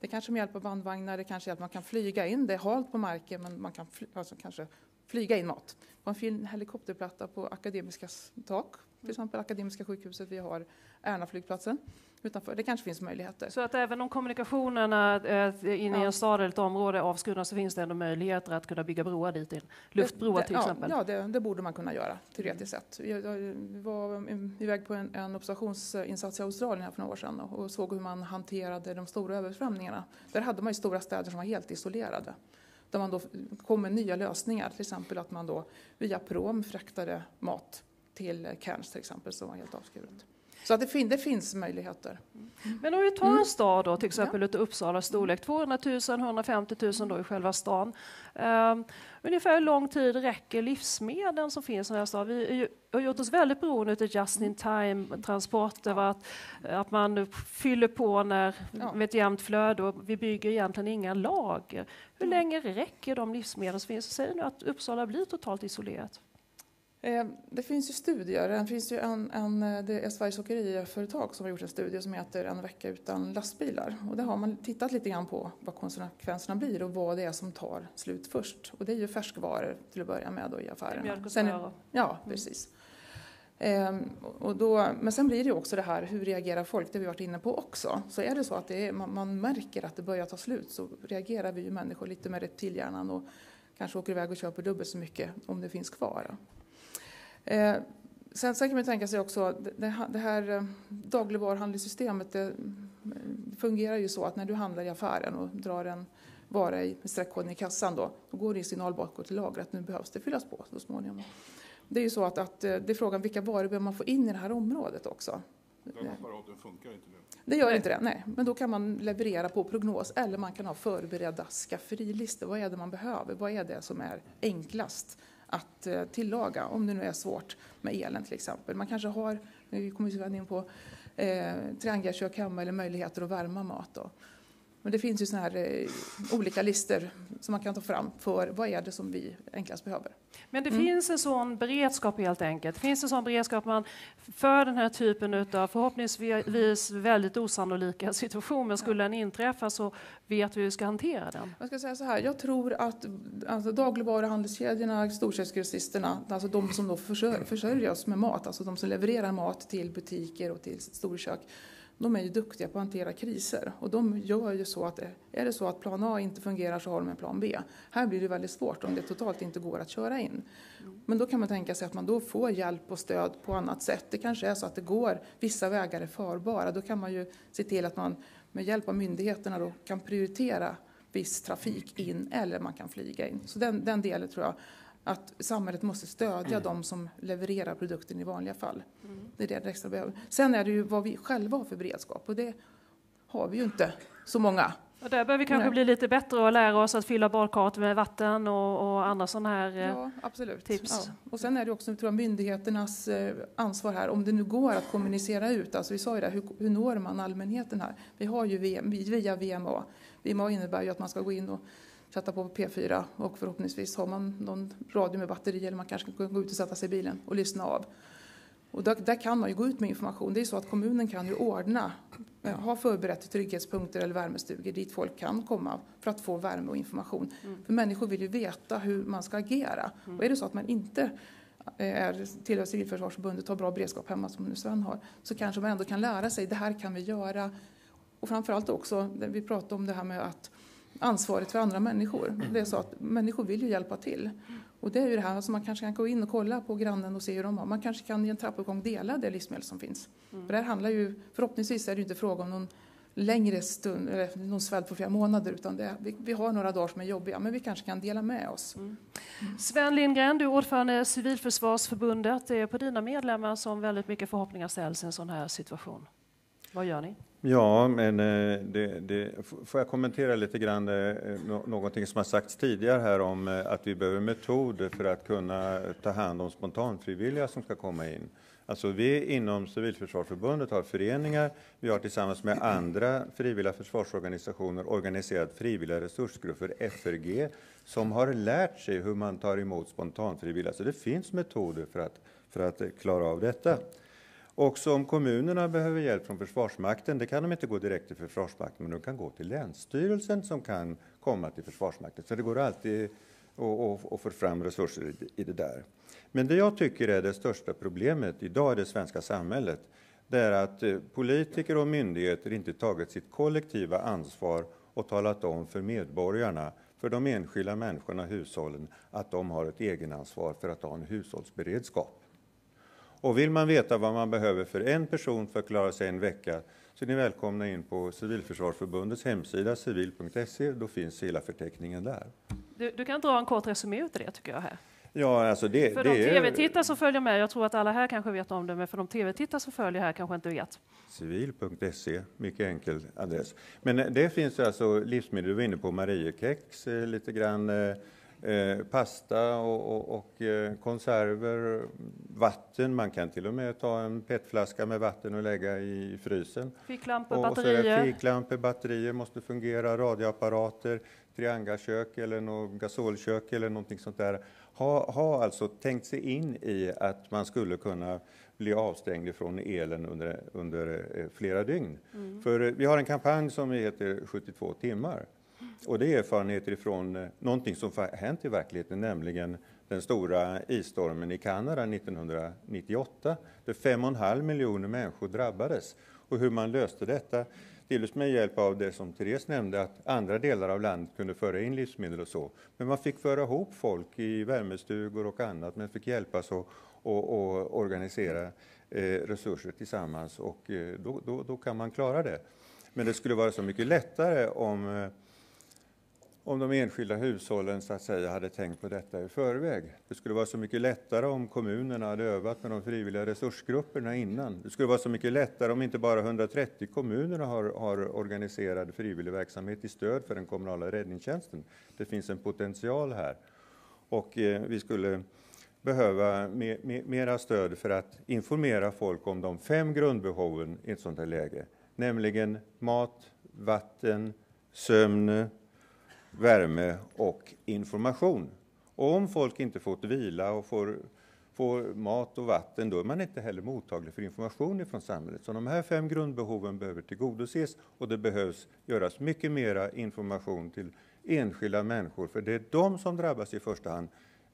det kanske med hjälp av bandvagnar, det kanske är att man kan flyga in. Det är halt på marken men man kan fly, alltså kanske flyga in mat. På en helikopterplatta på Akademiska tak, till exempel Akademiska sjukhuset. Vi har Ärnaflygplatsen. flygplatsen utanför. Det kanske finns möjligheter. Så att även om kommunikationerna eh, inne i en stad eller ett område är avskurna så finns det ändå möjligheter att kunna bygga broar dit in? Luftbroar till ja, exempel? Ja, det, det, borde man kunna göra teoretiskt sett. Vi var iväg på en, en observationsinsats i Australien här för några år sedan och såg hur man hanterade de stora översvämningarna. Där hade man ju stora städer som var helt isolerade där man då kom med nya lösningar, till exempel att man då via prom fraktade mat till Cairns till exempel som var helt avskuret. Så att det, fin det finns möjligheter. Men om vi tar en stad då, till exempel ja. Uppsala storlek, 200 000, 150 000 då i själva stan. Um, ungefär hur lång tid räcker livsmedlen som finns i den här staden? Vi har gjort oss väldigt beroende av just in time transporter, att, att man fyller på när, ja. med ett jämnt flöde och vi bygger egentligen inga lager. Hur mm. länge räcker de livsmedel som finns? Säg nu att Uppsala blir totalt isolerat. Eh, det finns ju studier. Det finns ju en, en, det är Sveriges Åkeriföretag som har gjort en studie som heter En vecka utan lastbilar. Och där har man tittat lite grann på vad konsekvenserna blir och vad det är som tar slut först. Och det är ju färskvaror till att börja med då i affärerna. Mjölk och smör. Ja, precis. Ehm, och då, men sen blir det ju också det här, hur reagerar folk? Det har vi varit inne på också. Så är det så att det är, man, man, märker att det börjar ta slut så reagerar vi ju människor lite med reptilhjärnan och kanske åker iväg och köper dubbelt så mycket om det finns kvar. Då. Eh, sen, sen kan man tänka sig också, det, det här eh, dagligvaruhandelssystemet det fungerar ju så att när du handlar i affären och drar en vara i streckkoden i kassan då, då går det i signal bakåt till lagret, nu behövs det fyllas på så småningom. Det är ju så att, att eh, det är frågan vilka varor behöver man få in i det här området också. Den apparaten funkar inte nu. Det gör inte det, nej. Men då kan man leverera på prognos eller man kan ha förberedda skafferilistor. Vad är det man behöver? Vad är det som är enklast att eh, tillaga? Om det nu är svårt med elen till exempel. Man kanske har, nu kommer vi in på eh, triangelkök hemma eller möjligheter att värma mat. Då. Men det finns ju såna här eh, olika listor som man kan ta fram för vad är det som vi enklast behöver. Men det Mm. finns en sån beredskap helt enkelt. Det finns en sån beredskap man för den här typen av förhoppningsvis väldigt osannolika situationer. Skulle den inträffa så vet vi hur vi ska hantera den. Jag ska säga så här, jag tror att alltså, dagligvaruhandelskedjorna, storköksgrossisterna, alltså de som då försörjer, försörjer oss med mat, alltså de som levererar mat till butiker och till storkök, de är ju duktiga på att hantera kriser. Och de gör ju så att är det så att plan A inte fungerar så har de en plan B. Här blir det väldigt svårt om det totalt inte går att köra in. Men då kan man tänka sig att man då får hjälp och stöd på annat sätt. Det kanske är så att det går, vissa vägar är farbara. Då kan man ju se till att man med hjälp av myndigheterna då kan prioritera viss trafik in eller man kan flyga in. Så den, den delen tror jag att samhället måste stödja de som levererar produkten i vanliga fall. Det är det det extra behöver. Sen är det ju vad vi själva har för beredskap och det har vi ju inte så många. Och där bör vi kanske Nej. bli lite bättre och lära oss att fylla badkaret med vatten och, och andra sådana här eh, Ja, absolut. tips. Ja. Och sen är det också tror jag, myndigheternas eh, ansvar här, om det nu går att kommunicera ut. Alltså vi sa ju det, hur, hur når man allmänheten här? Vi har ju VM, vi- via VMA. VMA innebär ju att man ska gå in och sätta på P4 och förhoppningsvis har man någon radio med batteri eller man kanske kan gå ut och sätta sig i bilen och lyssna av. Och där, där kan man ju gå ut med information. Det är så att kommunen kan ju ordna, eh, ha förberett trygghetspunkter eller värmestugor dit folk kan komma för att få värme och information. För människor vill ju veta hur man ska agera. Och är det så att man inte eh, är tillhör Civilförsvarsförbundet och har bra beredskap hemma som nu Sven har, så kanske man ändå kan lära sig, det här kan vi göra. Och framförallt också, vi pratade om det här med att ansvaret för andra människor. Det är så att människor vill ju hjälpa till. Och det är ju det här, alltså man kanske kan gå in och kolla på grannen och se hur de har. Man kanske kan i en trappuppgång dela det livsmedel som finns. Mm. För det här handlar ju, förhoppningsvis är det ju inte fråga om någon längre stund, eller någon svält på flera månader, utan det, vi, vi har några dagar som är jobbiga, men vi kanske kan dela med oss. Sven Lindgren, du är ordförande i Civilförsvarsförbundet. Det är på dina medlemmar som väldigt mycket förhoppningar ställs i en sån här situation. Vad gör ni? Ja, men eh, det, det, får jag kommentera lite grann eh, någonting som har sagts tidigare här om eh, att vi behöver metoder för att kunna ta hand om spontanfrivilliga som ska komma in. Alltså vi inom Civilförsvarsförbundet har föreningar, vi har tillsammans med andra frivilliga försvarsorganisationer organiserat frivilliga resursgrupper, FRG, som har lärt sig hur man tar emot spontanfrivilliga. Så det finns metoder för att, för att klara av detta. Också om kommunerna behöver hjälp från Försvarsmakten, det kan de inte gå direkt till Försvarsmakten, men de kan gå till Länsstyrelsen som kan komma till Försvarsmakten. Så det går alltid att- få fram resurser i- det där. Men det jag tycker är det största problemet idag i det svenska samhället, det är att eh, politiker och myndigheter inte tagit sitt kollektiva ansvar och talat om för medborgarna, för de enskilda människorna, hushållen, att de har ett egenansvar för att ha en hushållsberedskap. Och vill man veta vad man behöver för en person för att klara sig en vecka så är ni välkomna in på Civilförsvarsförbundets hemsida civil.se. Då finns hela förteckningen där. Du, du kan dra en kort resumé av det tycker jag här. Ja, alltså det, För det de tv-tittare som följer med, jag tror att alla här kanske vet om det, men för de tv-tittare som följer här kanske inte vet. civil.se, mycket enkel adress. Men eh, det finns alltså livsmedel, du var inne på Mariekex, eh, lite grann eh, pasta och, och, och eh, konserver, vatten. Man kan till och med ta en petflaska med vatten och lägga i frysen. Ficklampor, Och- batterier. Ficklampor, batterier måste fungera, radioapparater, triangelkök eller något gasolkök eller någonting sånt där. Ha, ha alltså tänkt sig in i att man skulle kunna bli avstängd ifrån elen under, under eh, flera dygn. Mm. För eh, vi har en kampanj som heter 72 timmar. Och det är erfarenheter ifrån eh, någonting som har hänt i verkligheten, nämligen den stora isstormen i Kanada 1998, där fem och en halv miljoner människor drabbades. Och hur man löste detta, delvis med hjälp av det som Therese nämnde, att andra delar av landet kunde föra in livsmedel och så. Men man fick föra ihop folk i värmestugor och annat, men fick hjälpas och, och, och organisera eh, resurser tillsammans och eh, då, då, då kan man klara det. Men det skulle vara så mycket lättare om eh, om de enskilda hushållen så att säga hade tänkt på detta i förväg. Det skulle vara så mycket lättare om kommunerna hade övat med de frivilliga resursgrupperna innan. Det skulle vara så mycket lättare om inte bara 130 kommuner har, har organiserad frivillig verksamhet i stöd för den kommunala räddningstjänsten. Det finns en potential här. Och eh, vi skulle behöva mer, mer, mera stöd för att informera folk om de fem grundbehoven i ett sånt här läge. Nämligen mat, vatten, sömn, värme och information. Och om folk inte fått vila och får, får mat och vatten, då är man inte heller mottaglig för information från samhället. Så de här fem grundbehoven behöver tillgodoses och det behövs göras mycket mera information till enskilda människor, för det är de som drabbas i första hand.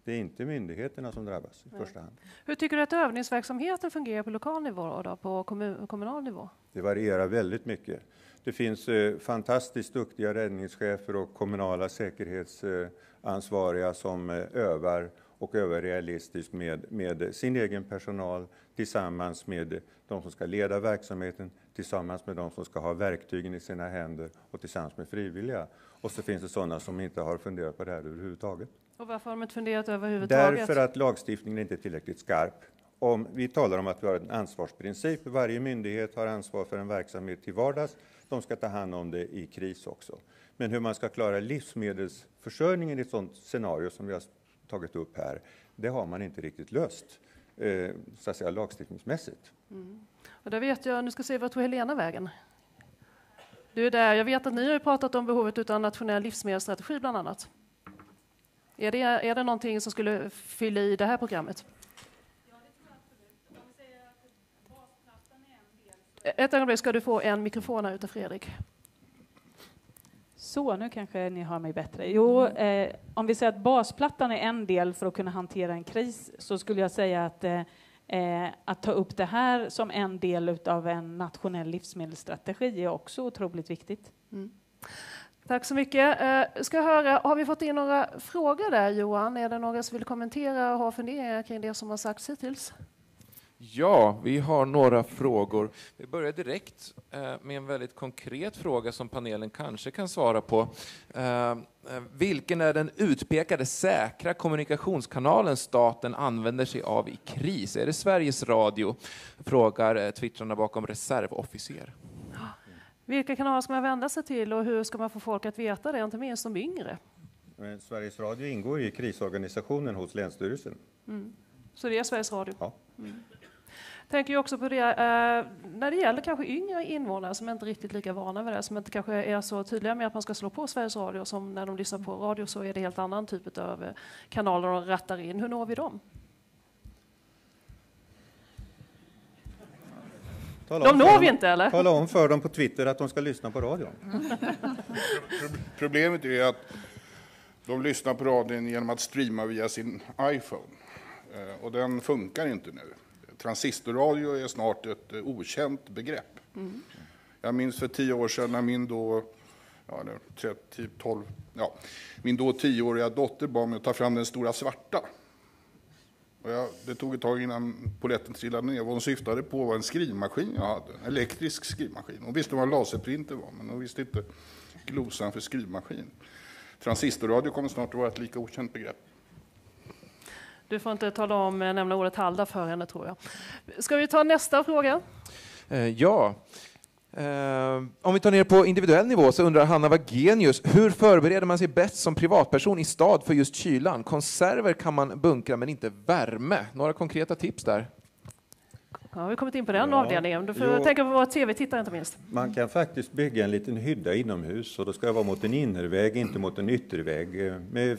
Det är inte myndigheterna som drabbas i första hand. Hur tycker du att övningsverksamheten fungerar på lokal nivå och då, på kommun, kommunal nivå? Det varierar väldigt mycket. Det finns eh, fantastiskt duktiga räddningschefer och kommunala säkerhetsansvariga som eh, övar och övar realistiskt med, med sin egen personal tillsammans med de som ska leda verksamheten, tillsammans med de som ska ha verktygen i sina händer och tillsammans med frivilliga. Och så finns det sådana som inte har funderat på det här överhuvudtaget. Och varför har de inte funderat överhuvudtaget? Därför att lagstiftningen inte är tillräckligt skarp. Om vi talar om att vi har en ansvarsprincip. Varje myndighet har ansvar för en verksamhet till vardags. De ska ta hand om det i kris också. Men hur man ska klara livsmedelsförsörjningen i ett sådant scenario som vi har tagit upp här, det har man inte riktigt löst eh, så att säga, lagstiftningsmässigt. Mm. Och där vet jag, nu ska se, vad tog Helena vägen? Du är där, jag vet att ni har pratat om behovet av en nationell livsmedelsstrategi bland annat. Är det, är det någonting som skulle fylla i det här programmet? Ett ögonblick ska du få en mikrofon här utav Fredrik. Så, nu kanske ni hör mig bättre. Jo, eh, om vi säger att basplattan är en del för att kunna hantera en kris så skulle jag säga att eh, eh att ta upp det här som en del av en nationell livsmedelsstrategi är också otroligt viktigt. Mm. Tack så mycket. Eh, ska höra, har vi fått in några frågor där Johan? Är det några som vill kommentera och ha funderingar kring det som har sagts hittills? Ja, vi har några frågor. Vi börjar direkt eh, med en väldigt konkret fråga som panelen kanske kan svara på. Eh, vilken är den utpekade säkra kommunikationskanalen staten använder sig av i kris? Är det Sveriges Radio? Frågar twittrarna bakom reservofficer. Vilka kanaler ska man vända sig till och hur ska man få folk att veta det, inte minst de yngre? Men Sveriges Radio ingår i krisorganisationen hos Länsstyrelsen. Mm. Så det är Sveriges Radio? Ja. Mm. Tänker också på det eh, när det gäller kanske yngre invånare som inte riktigt lika vana vid det, som inte kanske är så tydliga med att man ska slå på Sveriges Radio som när de lyssnar på radio så är det helt annan typ av eh, kanaler de rattar in. Hur når vi dem? Tala de når vi inte eller? Tala om för dem på Twitter att de ska lyssna på radion. Problemet är att de lyssnar på radion genom att streama via sin iPhone. Eh, och den funkar inte nu. Transistorradio är snart ett eh, okänt begrepp. Mm. Jag minns för tio år sedan när min då, ja, 30, 12, ja, min då tioåriga dotter bad mig att ta fram den stora svarta. Och jag, det tog ett tag innan poletten trillade ner. Vad hon syftade på var en skrivmaskin jag hade, en elektrisk skrivmaskin. Hon visste vad en laserprinter var, men hon visste inte glosan för skrivmaskin. Transistorradio kommer snart att vara ett lika okänt begrepp. Du får inte tala om, eh, nämna ordet Halda för henne tror jag. Ska vi ta nästa fråga? Eh, ja. Eh, om vi tar ner på individuell nivå så undrar Hanna Wagenius, hur förbereder man sig bäst som privatperson i stad för just kylan? Konserver kan man bunkra men inte värme. Några konkreta tips där? Ja, vi har kommit in på den ja, avdelningen. Du får jo, tänka på våra tv-tittare inte minst. Man kan faktiskt bygga en liten hydda inomhus och då ska det vara mot en innerväg, inte mot en yttervägg. Med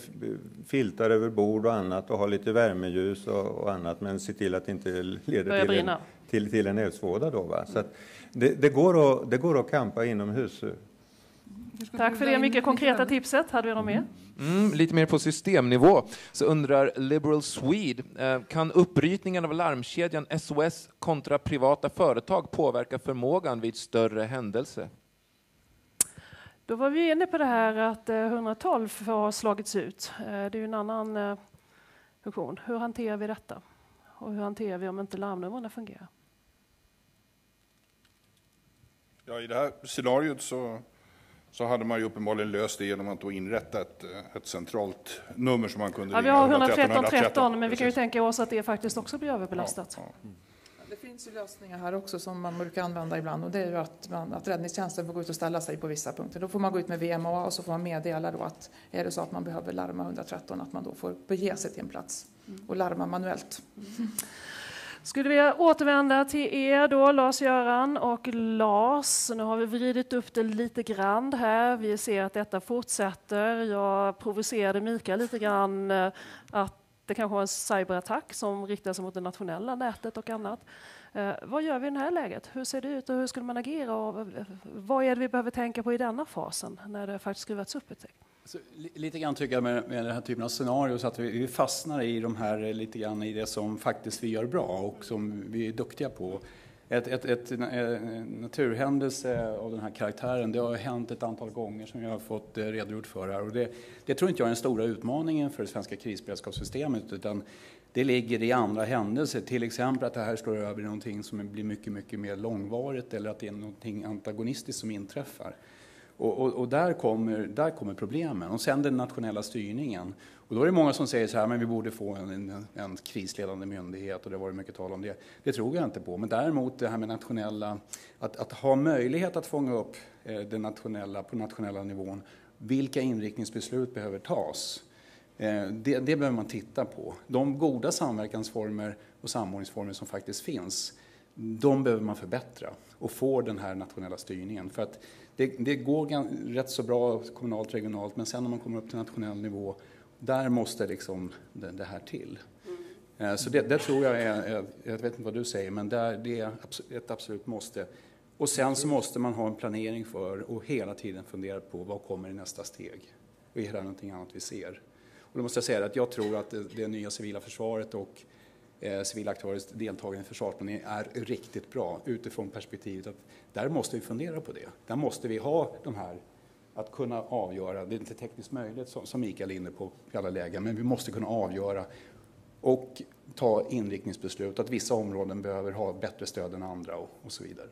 filtar över bord och annat och ha lite värmeljus och, och annat men se till att det inte leder till en, till, till en eldsvåda. Då, va? Så det, det, går att, det går att campa inomhus. Tack för det mycket konkreta tipset. Hade vi något mer? Mm, lite mer på systemnivå så undrar Liberal Swede, eh, kan uppbrytningen av larmkedjan SOS kontra privata företag påverka förmågan vid större händelse? Då var vi inne på det här att 112 eh, har slagits ut. Eh, det är ju en annan funktion. Hur hanterar vi detta? Och hur hanterar vi om inte larmnumren fungerar? Ja, I det här scenariot så så hade man ju uppenbarligen löst det genom att då inrätta ett, ett centralt nummer som man kunde ja, Vi har 113 13, men vi kan ju tänka oss att det faktiskt också blir överbelastat. Ja, ja. Det finns ju lösningar här också som man brukar använda ibland och det är ju att, man, att räddningstjänsten får gå ut och ställa sig på vissa punkter. Då får man gå ut med VMA och så får man meddela då att är det så att man behöver larma 113 att man då får bege sig till en plats och larma manuellt. Mm. Skulle vi återvända till er då, Lars-Göran och Lars. Nu har vi vridit upp det lite grann här. Vi ser att detta fortsätter. Jag provocerade Mikael lite grann eh, att det kanske var en cyberattack som riktar sig mot det nationella nätet och annat. Eh, vad gör vi i det här läget? Hur ser det ut och hur skulle man agera? Och eh, vad är det vi behöver tänka på i denna fasen när det faktiskt skruvats upp ett så, lite grann tycker jag med, med den här typen av scenarier så att vi, vi, fastnar i de här eh, lite grann i det som faktiskt vi gör bra och som vi är duktiga på. Ett, ett, ett, ett naturhändelse av den här karaktären, det har hänt ett antal gånger som jag har fått eh, redogjort för här. Och det, det tror inte jag är den stora utmaningen för det svenska krisberedskapssystemet utan det ligger i andra händelser, till exempel att det här slår över i någonting som blir mycket, mycket mer långvarigt eller att det är någonting antagonistiskt som inträffar. Och, och, och, där, kommer, där kommer problemen. Och sen den nationella styrningen. Och då är det många som säger så här, men vi borde få en, en, en krisledande myndighet och det var mycket tal om det. Det tror jag inte på. Men däremot det här med nationella, att, att ha möjlighet att fånga upp eh, det nationella på nationella nivån. Vilka inriktningsbeslut behöver tas? Eh, det, det behöver man titta på. De goda samverkansformer och samordningsformer som faktiskt finns, de behöver man förbättra och få den här nationella styrningen. För att det, det går rätt så bra kommunalt, regionalt, men sen när man kommer upp till nationell nivå, där måste liksom det, det här till. Mm. Så det, det, tror jag är, jag vet inte vad du säger, men där, det är ett absolut måste. Och sen så måste man ha en planering för och hela tiden fundera på vad kommer i nästa steg? Och är det någonting annat vi ser? Och då måste jag säga att jag tror att det, det nya civila försvaret och eh, civila aktörers deltagande i försvarsplanering är riktigt bra utifrån perspektivet att där måste vi fundera på det. Där måste vi ha de här att kunna avgöra, det är inte tekniskt möjligt som, som Mikael är inne på i alla lägen, men vi måste kunna avgöra och ta inriktningsbeslut att vissa områden behöver ha bättre stöd än andra och, och så vidare.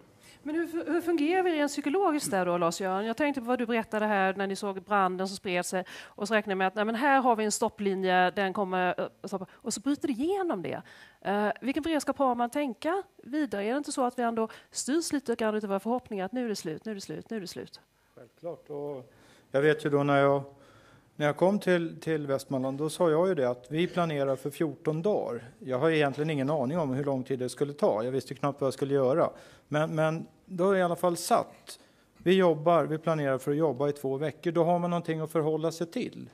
Men hur, hur fungerar vi rent psykologiskt där då, Lars-Göran? Jag tänkte på vad du berättade här när ni såg branden som spred sig och så räknade jag med att nej, men här har vi en stopplinje, den kommer eh, stoppa, och så bryter det igenom det. Uh, vilken beredskap har man att tänka vidare? Är det inte så att vi ändå styrs lite grann av våra förhoppningar att nu är det slut, nu är det slut, nu är det slut? Självklart. Och jag vet ju då när jag när jag kom till, till Västmanland då sa jag ju det att vi planerar för 14 dagar. Jag har egentligen ingen aning om hur lång tid det skulle ta. Jag visste knappt vad jag skulle göra. Men, men då är det i alla fall satt. Vi jobbar, vi planerar för att jobba i två veckor. Då har man någonting att förhålla sig till.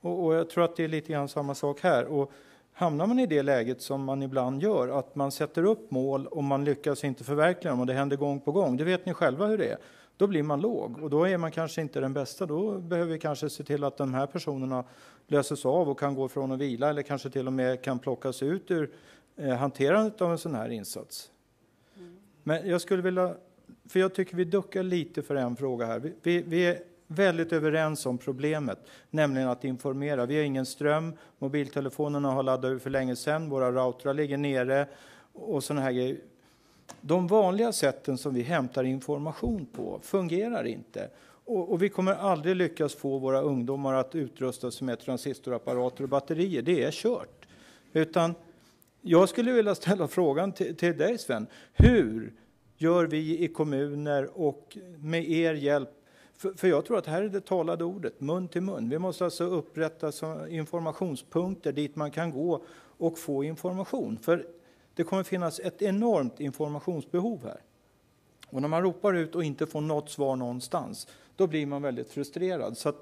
Och, och jag tror att det är lite grann samma sak här. Och hamnar man i det läget som man ibland gör, att man sätter upp mål och man lyckas inte förverkliga dem och det händer gång på gång, det vet ni själva hur det är då blir man låg och då är man kanske inte den bästa. Då behöver vi kanske se till att de här personerna löses av och kan gå från att vila eller kanske till och med kan plockas ut ur eh, hanterandet av en sån här insats. Men jag skulle vilja, för jag tycker vi duckar lite för en fråga här. Vi, vi, vi är väldigt överens om problemet, nämligen att informera. Vi har ingen ström, mobiltelefonerna har laddat ur för länge sedan, våra routrar ligger nere och sådana här grejer. De vanliga sätten som vi hämtar information på fungerar inte. Och, och, vi kommer aldrig lyckas få våra ungdomar att utrusta sig med transistorapparater och batterier. Det är kört. Utan jag skulle vilja ställa frågan till, till dig Sven. Hur gör vi i kommuner och med er hjälp för, för, jag tror att här är det talade ordet, mun till mun. Vi måste alltså upprätta informationspunkter dit man kan gå och få information. För det kommer finnas ett enormt informationsbehov här. Och när man ropar ut och inte får något svar någonstans, då blir man väldigt frustrerad. Så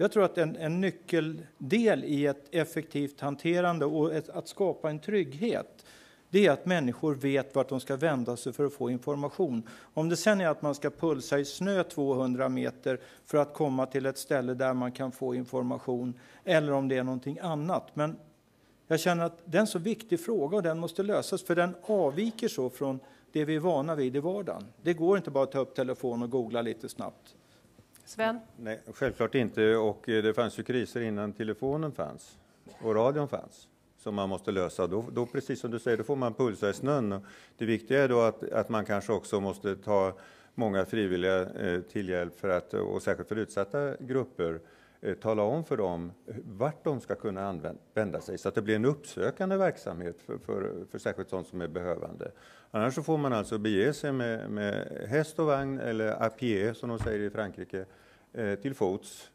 jag tror att en, en nyckeldel i ett effektivt hanterande och ett, att skapa en trygghet, det är att människor vet vart de ska vända sig för att få information. Om det sen är att man ska pulsa i snö 200 meter för att komma till ett ställe där man kan få information, eller om det är någonting annat. Men jag känner att det är en så viktig fråga och den måste lösas för den avviker så från det vi är vana vid i vardagen. Det går inte bara att ta upp telefonen och googla lite snabbt. Sven? Nej, självklart inte. Och eh, det fanns ju kriser innan telefonen fanns och radion fanns som man måste lösa. Då, då, precis som du säger, då får man pulsa i snön. Det viktiga är då att, att man kanske också måste ta många frivilliga eh, till hjälp för att, och särskilt för utsatta grupper, eh, Eh, tala om för dem vart de ska kunna vända sig så att det blir en uppsökande verksamhet för, för, för särskilt sådant som är behövande. Annars så får man alltså bege sig med, med häst och vagn eller à pied som de säger i Frankrike eh, till fots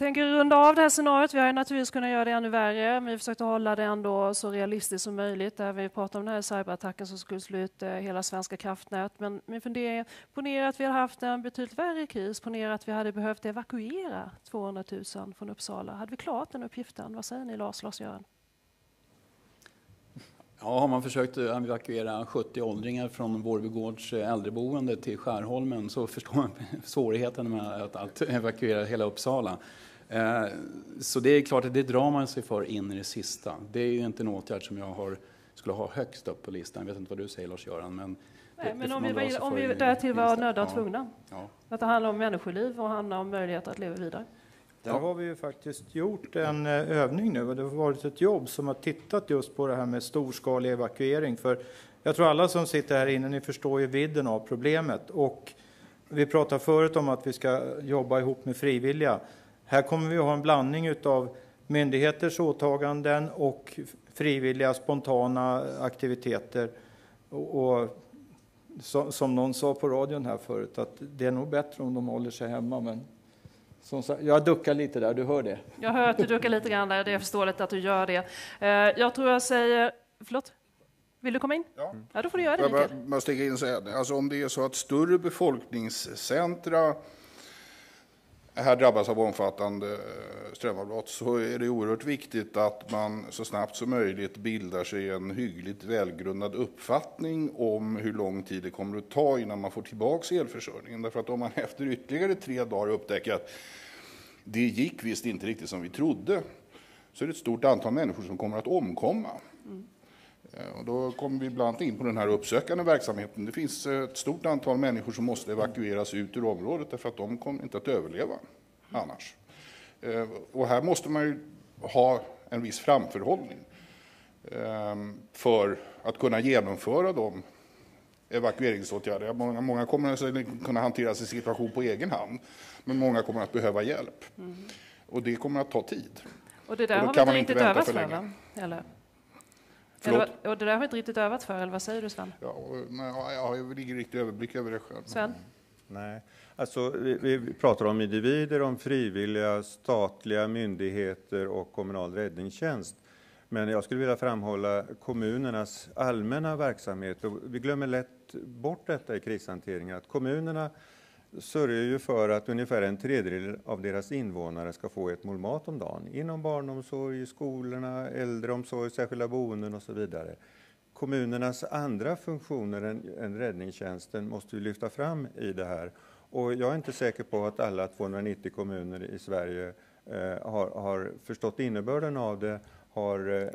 tänker runda av det här scenariot. Vi har naturligtvis kunnat göra det ännu värre, men vi försökte hålla det ändå så realistiskt som möjligt. Där vi pratar om den här cyberattacken som skulle slå ut eh, hela svenska kraftnät. Men min fundering är, ponera att vi hade haft en betydligt värre kris. Ponera att vi hade behövt evakuera 200 000 från Uppsala. Hade vi klarat den uppgiften? Vad säger ni Lars, Lars-Göran? Ja, har man försökt eh, evakuera 70 åldringar från Vårbygårds eh, äldreboende till Skärholmen så förstår man svårigheten med att, att evakuera hela Uppsala. Eh, så det är klart att det drar man sig för in i det sista. Det är ju inte en åtgärd som jag har, skulle ha högst upp på listan. Jag vet inte vad du säger Lars-Göran. Men, Nej, men om vi, var, om vi därtill var nödda och tvungna. Ja. Att det handlar om människoliv och handlar om möjligheter att leva vidare. Där har vi ju faktiskt gjort en eh, övning nu och det har varit ett jobb som har tittat just på det här med storskalig evakuering. För jag tror alla som sitter här inne, ni förstår ju vidden av problemet. Och vi pratade förut om att vi ska jobba ihop med frivilliga. Här kommer vi att ha en blandning av myndigheters åtaganden och frivilliga spontana aktiviteter. Och, och som någon sa på radion här förut, att det är nog bättre om de håller sig hemma. Men som sagt, jag duckar lite där, du hör det. Jag hör att du duckar lite grann där, det är förståeligt att du gör det. Eh, jag tror jag säger, förlåt? Vill du komma in? Ja, ja då får du göra det. Jag bara, in och säga, alltså om det är så att större befolkningscentra här drabbas av omfattande eh, strömavbrott så är det oerhört viktigt att man så snabbt som möjligt bildar sig en hyggligt välgrundad uppfattning om hur lång tid det kommer att ta innan man får tillbaka elförsörjningen. Därför att om man efter ytterligare tre dagar upptäcker att det gick visst inte riktigt som vi trodde så är det ett stort antal människor som kommer att omkomma. Eh, och då kommer vi bland annat in på den här uppsökande verksamheten. Det finns ett stort antal människor som måste evakueras ut ur området därför att de kommer inte att överleva annars. Eh, och här måste man ju ha en viss framförhållning ehm, för att kunna genomföra de evakueringsåtgärder. Många, många kommer att kunna hantera sin situation på egen hand, men många kommer att behöva hjälp. Mm. Och det kommer att ta tid. Och det där och har vi inte riktigt övat för, för Eller? Eller, och det där har vi inte riktigt övat för, eller vad säger du Sven? Ja, nej, jag har ingen riktig överblick över det själv. Sven? Nej, alltså vi, vi, pratar om individer, om frivilliga, statliga myndigheter och kommunal räddningstjänst. Men jag skulle vilja framhålla kommunernas allmänna verksamhet. Och vi glömmer lätt bort detta i krishanteringen, att kommunerna sörjer ju för att ungefär en tredjedel av deras invånare ska få ett mål mat om dagen inom barnomsorg, skolorna, äldreomsorg, särskilda boenden och så vidare. Kommunernas andra funktioner än, än räddningstjänsten måste vi lyfta fram i det här. Och jag är inte säker på att alla 290 kommuner i Sverige eh, har, har, förstått innebörden av det. Har, eh,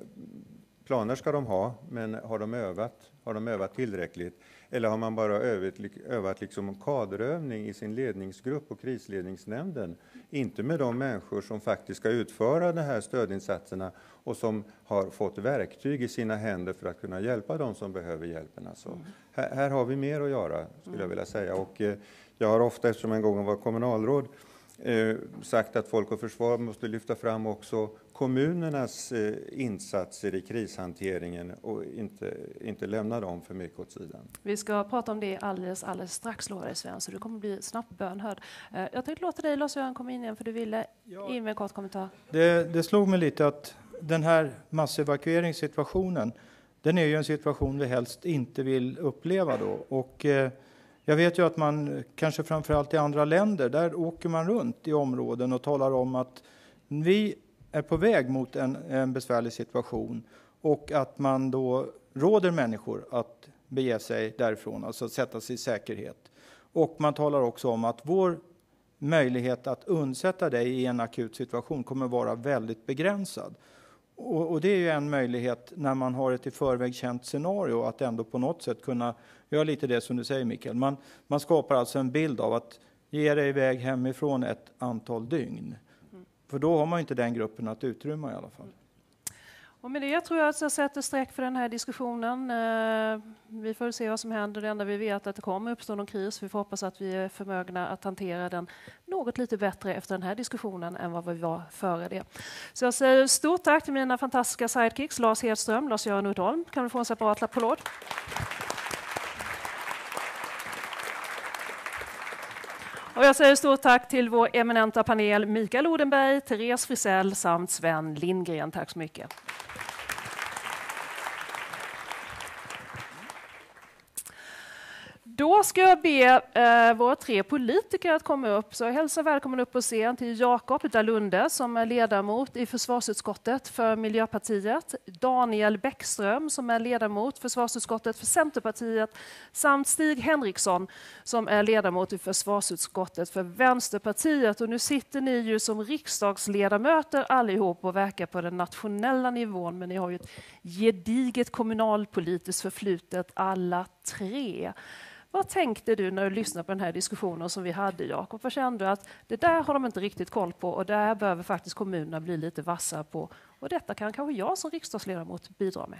planer ska de ha, men har de övat? Har de övat tillräckligt? Eller har man bara övat, övat liksom kaderövning i sin ledningsgrupp och krisledningsnämnden? Inte med de människor som faktiskt ska utföra de här stödinsatserna och som har fått verktyg i sina händer för att kunna hjälpa de som behöver hjälpen. Alltså, mm. här, här, har vi mer att göra, skulle jag vilja säga. Och, eh, jag har ofta, eftersom jag en gång var kommunalråd, eh, sagt att Folk och Försvar måste lyfta fram också kommunernas eh, insatser i krishanteringen och inte, inte lämna dem för mycket åt sidan. Vi ska prata om det alldeles, alldeles strax, lovar jag Sven, så du kommer bli snabbt bönhörd. Eh, jag tänkte låta dig, Lars-Göran, komma in igen, för du ville ja. in med en kort kommentar. Det, det slog mig lite att den här massevakueringssituationen, den är ju en situation vi helst inte vill uppleva då. Och, eh, jag vet ju att man, kanske framförallt i andra länder, där åker man runt i områden och talar om att vi är på väg mot en, en besvärlig situation och att man då råder människor att bege sig därifrån, alltså sätta sig i säkerhet. Och man talar också om att vår möjlighet att undsätta dig i en akut situation kommer vara väldigt begränsad. Och, och, det är ju en möjlighet när man har ett i förväg känt scenario att ändå på något sätt kunna göra lite det som du säger Mikael. Man, man skapar alltså en bild av att ge dig iväg hemifrån ett antal dygn. För då har man inte den gruppen att utrymma i alla fall. Och med det tror jag att jag sätter streck för den här diskussionen. Eh, vi får se vad som händer. Det enda vi vet är att det kommer uppstå någon kris. Vi får hoppas att vi är förmögna att hantera den något lite bättre efter den här diskussionen än vad vi var före det. Så jag säger stort tack till mina fantastiska sidekicks Lars Hedström, Lars-Göran Uddholm. Kan du få en separat applåd? Och jag säger stort tack till vår eminenta panel Mikael Odenberg, Therese Frisell samt Sven Lindgren. Tack så mycket. Då ska jag be eh, våra tre politiker att komma upp. Så jag hälsar välkommen upp på scen till Jakob Dalunde som är ledamot i försvarsutskottet för Miljöpartiet, Daniel Bäckström som är ledamot i försvarsutskottet för Centerpartiet samt Stig Henriksson som är ledamot i försvarsutskottet för Vänsterpartiet. Och nu sitter ni ju som riksdagsledamöter allihop och verkar på den nationella nivån men ni har ju ett gediget kommunalpolitiskt förflutet alla tre. Vad tänkte du när du lyssnade på den här diskussionen som vi hade, Jakob? Vad kände du att det där har de inte riktigt koll på och där behöver faktiskt kommunerna bli lite vassa på och detta kan kanske jag som riksdagsledamot bidra med?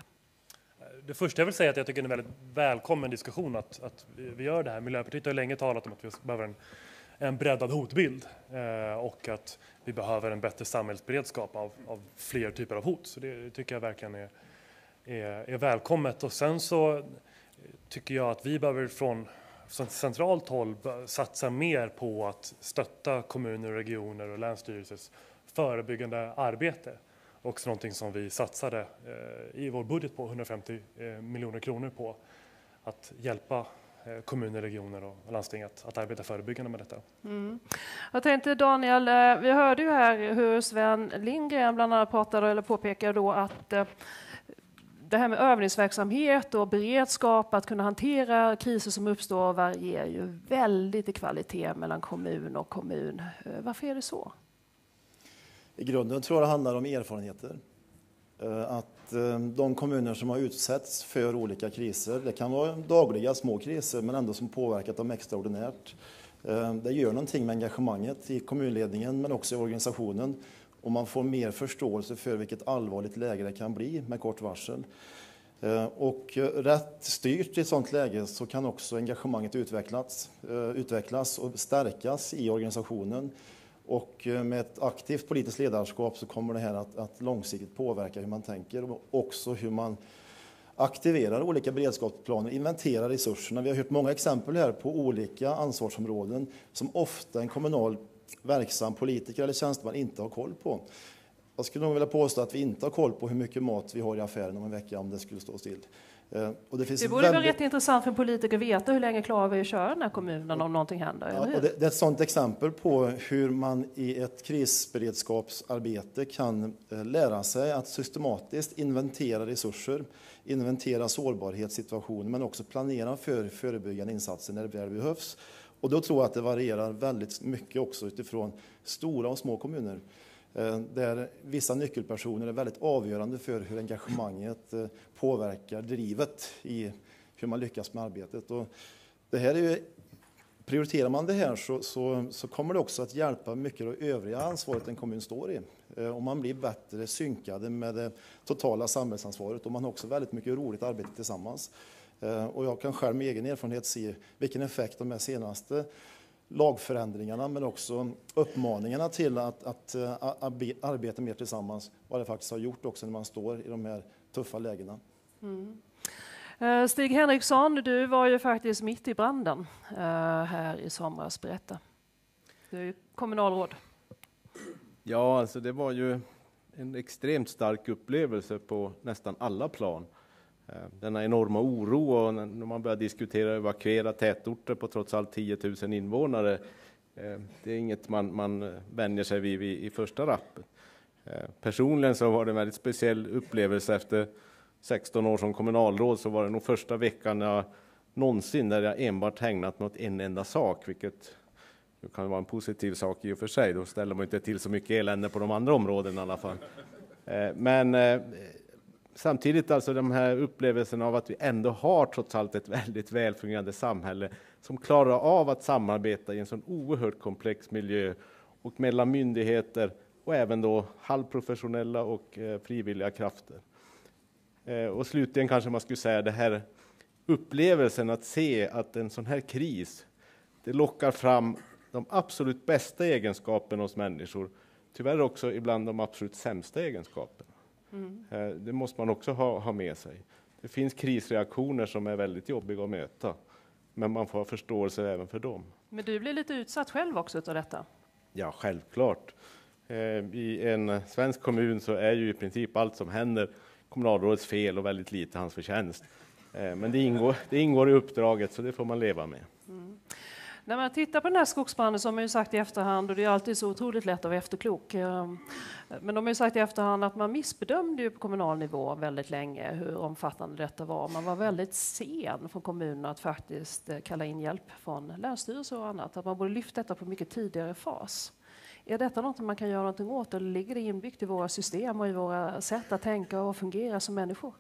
Det första jag vill säga är att jag tycker det är en väldigt välkommen diskussion att, att vi gör det här. Miljöpartiet har länge talat om att vi behöver en, en breddad hotbild eh, och att vi behöver en bättre samhällsberedskap av, av fler typer av hot. Så det tycker jag verkligen är, är, är välkommet. Och sen så tycker jag att vi behöver från centralt håll satsa mer på att stötta kommuner, regioner och länsstyrelsers förebyggande arbete. Också någonting som vi satsade eh, i vår budget på 150 eh, miljoner kronor på. Att hjälpa eh, kommuner, regioner och landsting att, att arbeta förebyggande med detta. Mm. Jag tänkte Daniel, vi hörde ju här hur Sven Lindgren bland annat pratade eller påpekade då att det här med övningsverksamhet och beredskap, att kunna hantera kriser som uppstår varierar ju väldigt i kvalitet mellan kommun och kommun. Eh, varför är det så? I grunden tror jag det handlar om erfarenheter. Eh, att eh, de kommuner som har utsatts för olika kriser, det kan vara dagliga små kriser men ändå som påverkat dem extraordinärt. Det gör någonting med engagemanget i kommunledningen men också i organisationen och man får mer förståelse för vilket allvarligt läge det kan bli med kort varsel. Eh, och eh, rätt styrt i ett sådant läge så kan också engagemanget utvecklas, eh, utvecklas och stärkas i organisationen. Och med ett aktivt politiskt ledarskap så kommer det här att, att långsiktigt påverka hur man tänker och också hur man aktiverar olika beredskapsplaner, inventerar resurserna. Vi har hört många exempel här på olika ansvarsområden som ofta en kommunal verksam politiker eller tjänsteman inte har koll på. Jag skulle nog vilja påstå att vi inte har koll på hur mycket mat vi har i affären om en vecka om det skulle stå still. Eh, och det, finns det borde väldigt... vara rätt intressant för politiker att veta hur länge klarar vi att köra den här kommunen om någonting händer. Ja, det, det, är ett sådant exempel på hur man i ett krisberedskapsarbete kan eh, lära sig att systematiskt inventera resurser, inventera sårbarhetssituationer men också planera för förebyggande insatser när det väl behövs och då tror jag att det varierar väldigt mycket också utifrån stora och små kommuner. Eh, där vissa nyckelpersoner är väldigt avgörande för hur engagemanget eh, påverkar drivet i hur man lyckas med arbetet. Och det här är ju, prioriterar man det här så, så, så, kommer det också att hjälpa mycket av det övriga ansvaret en kommun står i. Eh, Om man blir bättre synkade med det totala samhällsansvaret och man har också väldigt mycket roligt arbete tillsammans. Eh, och jag kan själv med egen erfarenhet se vilken effekt de här senaste lagförändringarna men också uppmaningarna till att, att, eh, arbeta mer tillsammans, vad det faktiskt har gjort också när man står i de här tuffa lägena. Mm. Eh, Stig Henriksson, du var ju faktiskt mitt i branden här i somras. Berätta. Du är kommunalråd. Ja, alltså det var ju en extremt stark upplevelse på nästan alla plan. Eh, denna enorma oro och när man börjar diskutera evakuera tätorter på trots allt 10 000 invånare. Eh, det är inget man, man vänjer sig vid, vid i första rappen. Eh, personligen så var det en väldigt speciell upplevelse efter 16 år som kommunalråd så var det nog första veckan jag någonsin där jag enbart ägnat mig åt en enda sak, vilket kan vara en positiv sak i och för sig. Då ställer man inte till så mycket elände på de andra områdena i alla fall. Men samtidigt alltså de här upplevelsen av att vi ändå har trots allt ett väldigt välfungerande samhälle som klarar av att samarbeta i en sån oerhört komplex miljö och mellan myndigheter och även då halvprofessionella och eh, frivilliga krafter. Eh, och slutligen kanske man skulle säga det här upplevelsen att se att en sån här kris, det lockar fram de absolut bästa egenskaperna hos människor. Tyvärr också ibland de absolut sämsta egenskaperna. Mm. Eh, det måste man också ha, ha med sig. Det finns krisreaktioner som är väldigt jobbiga att möta, men man får ha förståelse även för dem. Men du blir lite utsatt själv också av detta? Ja, självklart. Eh, I en svensk kommun så är ju i princip allt som händer kommunalrådets fel och väldigt lite hans förtjänst. Eh, men det ingår, det ingår i uppdraget, så det får man leva med. När man tittar på den här skogsbranden så har man ju sagt i efterhand, och det är alltid så otroligt lätt att vara efterklok, ehm, men de har ju sagt i efterhand att man missbedömde ju på kommunal nivå väldigt länge hur omfattande detta var. Man var väldigt sen från kommunen att faktiskt eh, kalla in hjälp från länsstyrelser och annat. Att man borde lyft detta på mycket tidigare fas. Är detta något man kan göra någonting åt eller ligger det inbyggt i våra system och i våra sätt att tänka och fungera som människor?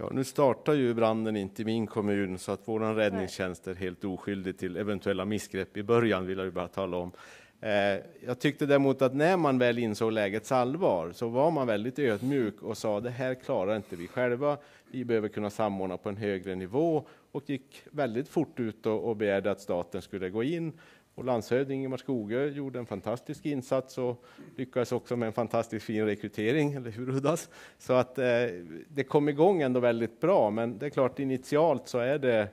Ja, nu startar ju branden inte i min kommun så att vår räddningstjänst är helt oskyldig till eventuella missgrepp i början vill jag ju bara tala om. Eh, jag tyckte däremot att när man väl insåg lägets allvar så var man väldigt ödmjuk och sa det här klarar inte vi själva. Vi behöver kunna samordna på en högre nivå och gick väldigt fort ut och begärde att staten skulle gå in och landshövding Ingemar Skogö gjorde en fantastisk insats och lyckades också med en fantastiskt fin rekrytering, eller hur Uddas? Så att eh, det kom igång ändå väldigt bra, men det är klart initialt så är det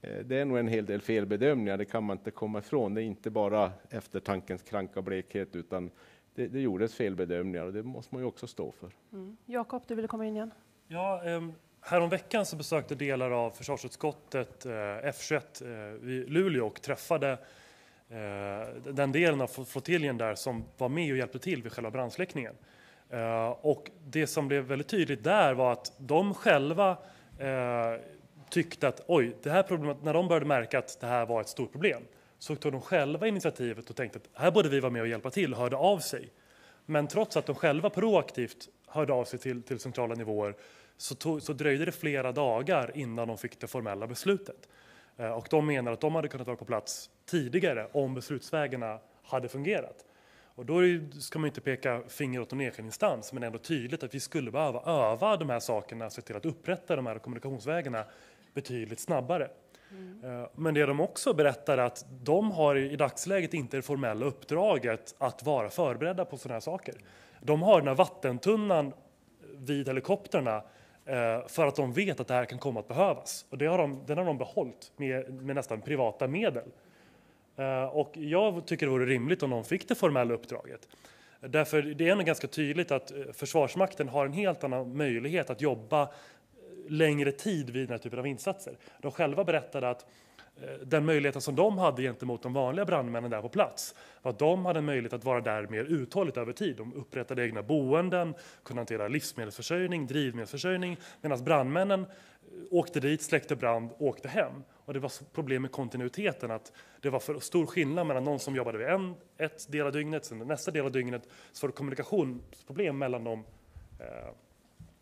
eh, det är nog en hel del felbedömningar, det kan man inte komma ifrån. Det är inte bara eftertankens kranka blekhet, utan det, det gjordes felbedömningar och det måste man ju också stå för. Mm. Jakob, du ville komma in igen. Ja, um... Häromveckan så besökte delar av försvarsutskottet eh, F21 eh, i Luleå och träffade Eh, den delen av flottiljen där som var med och hjälpte till vid själva brandsläckningen. Eh, och det som blev väldigt tydligt där var att de själva eh, tyckte att oj, det här problemet, när de började märka att det här var ett stort problem så tog de själva initiativet och tänkte att här borde vi vara med och hjälpa till och hörde av sig. Men trots att de själva proaktivt hörde av sig till, till centrala nivåer så, tog, så dröjde det flera dagar innan de fick det formella beslutet. Eh, och de menar att de hade kunnat vara på plats tidigare om beslutsvägarna hade fungerat. Och då ska man inte peka finger åt någon enskild instans, men ändå tydligt att vi skulle behöva öva de här sakerna, se till att upprätta de här kommunikationsvägarna betydligt snabbare. Mm. Men det de också berättar är att de har i dagsläget inte det formella uppdraget att vara förberedda på sådana här saker. De har den här vattentunnan vid helikopterna Eh, Eh, för att de vet att det här kan komma att behövas. Och det har de, den har de behållit med, med nästan privata medel. Eh, och jag tycker det vore rimligt om de fick det formella uppdraget. Därför det är ändå ganska tydligt att eh, Försvarsmakten har en helt annan möjlighet att jobba längre tid vid den här typen av insatser. De själva berättade att Eh, den möjligheten som de hade gentemot de vanliga brandmännen där på plats var att de hade en möjlighet att vara där mer uthålligt över tid. De upprättade egna boenden, kunde hantera livsmedelsförsörjning, drivmedelsförsörjning medan brandmännen eh, åkte dit, släckte brand och åkte hem. Och det var problem med kontinuiteten, att det var för stor skillnad mellan någon som jobbade vid en ett del av dygnet, sen nästa del av dygnet så var det kommunikationsproblem mellan de eh,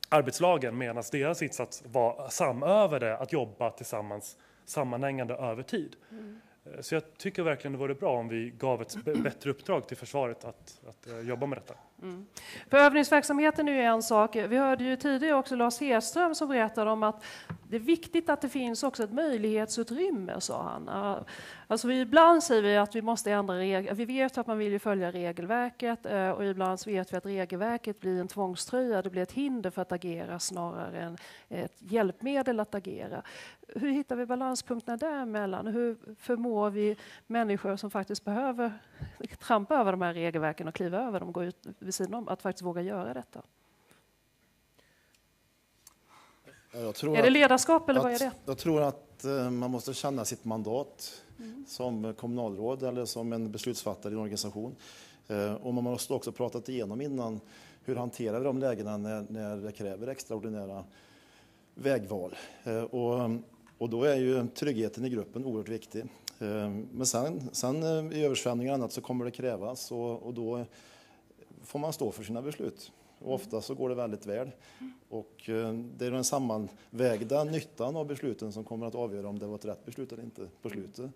arbetslagen medan deras insats var samövade att jobba tillsammans sammanhängande över tid. Mm. Eh, så jag tycker verkligen det vore bra om vi gav ett bättre uppdrag till försvaret att, att uh, jobba med detta. Mm. För övningsverksamheten är ju en sak. Vi hörde ju tidigare också Lars Hedström som berättade om att det är viktigt att det finns också ett möjlighetsutrymme, sa han. Alltså vi, ibland säger vi att vi måste ändra regler. Vi vet att man vill följa regelverket eh, och ibland så vet vi att regelverket blir en tvångströja. Det blir ett hinder för att agera snarare än ett hjälpmedel att agera. Hur hittar vi balanspunkterna däremellan? Hur förmår vi människor som faktiskt behöver trampa över de här regelverken och kliva över dem och gå ut vid sidan om, att faktiskt våga göra detta? är det ledarskap eller att, vad är det? Jag tror att eh, man måste känna sitt mandat mm. som kommunalråd eller som en beslutsfattare i en organisation. Eh, och man måste också pratat igenom innan hur hanterar vi de lägena när, när det kräver extraordinära vägval. Eh, och, och då är ju tryggheten i gruppen oerhört viktig. Men sen, sen i översvämningar och annat så kommer det krävas och, och då får man stå för sina beslut. Och ofta så går det väldigt väl. Och eh, det är den sammanvägda nyttan av besluten som kommer att avgöra om det var ett rätt beslut eller inte på slutet.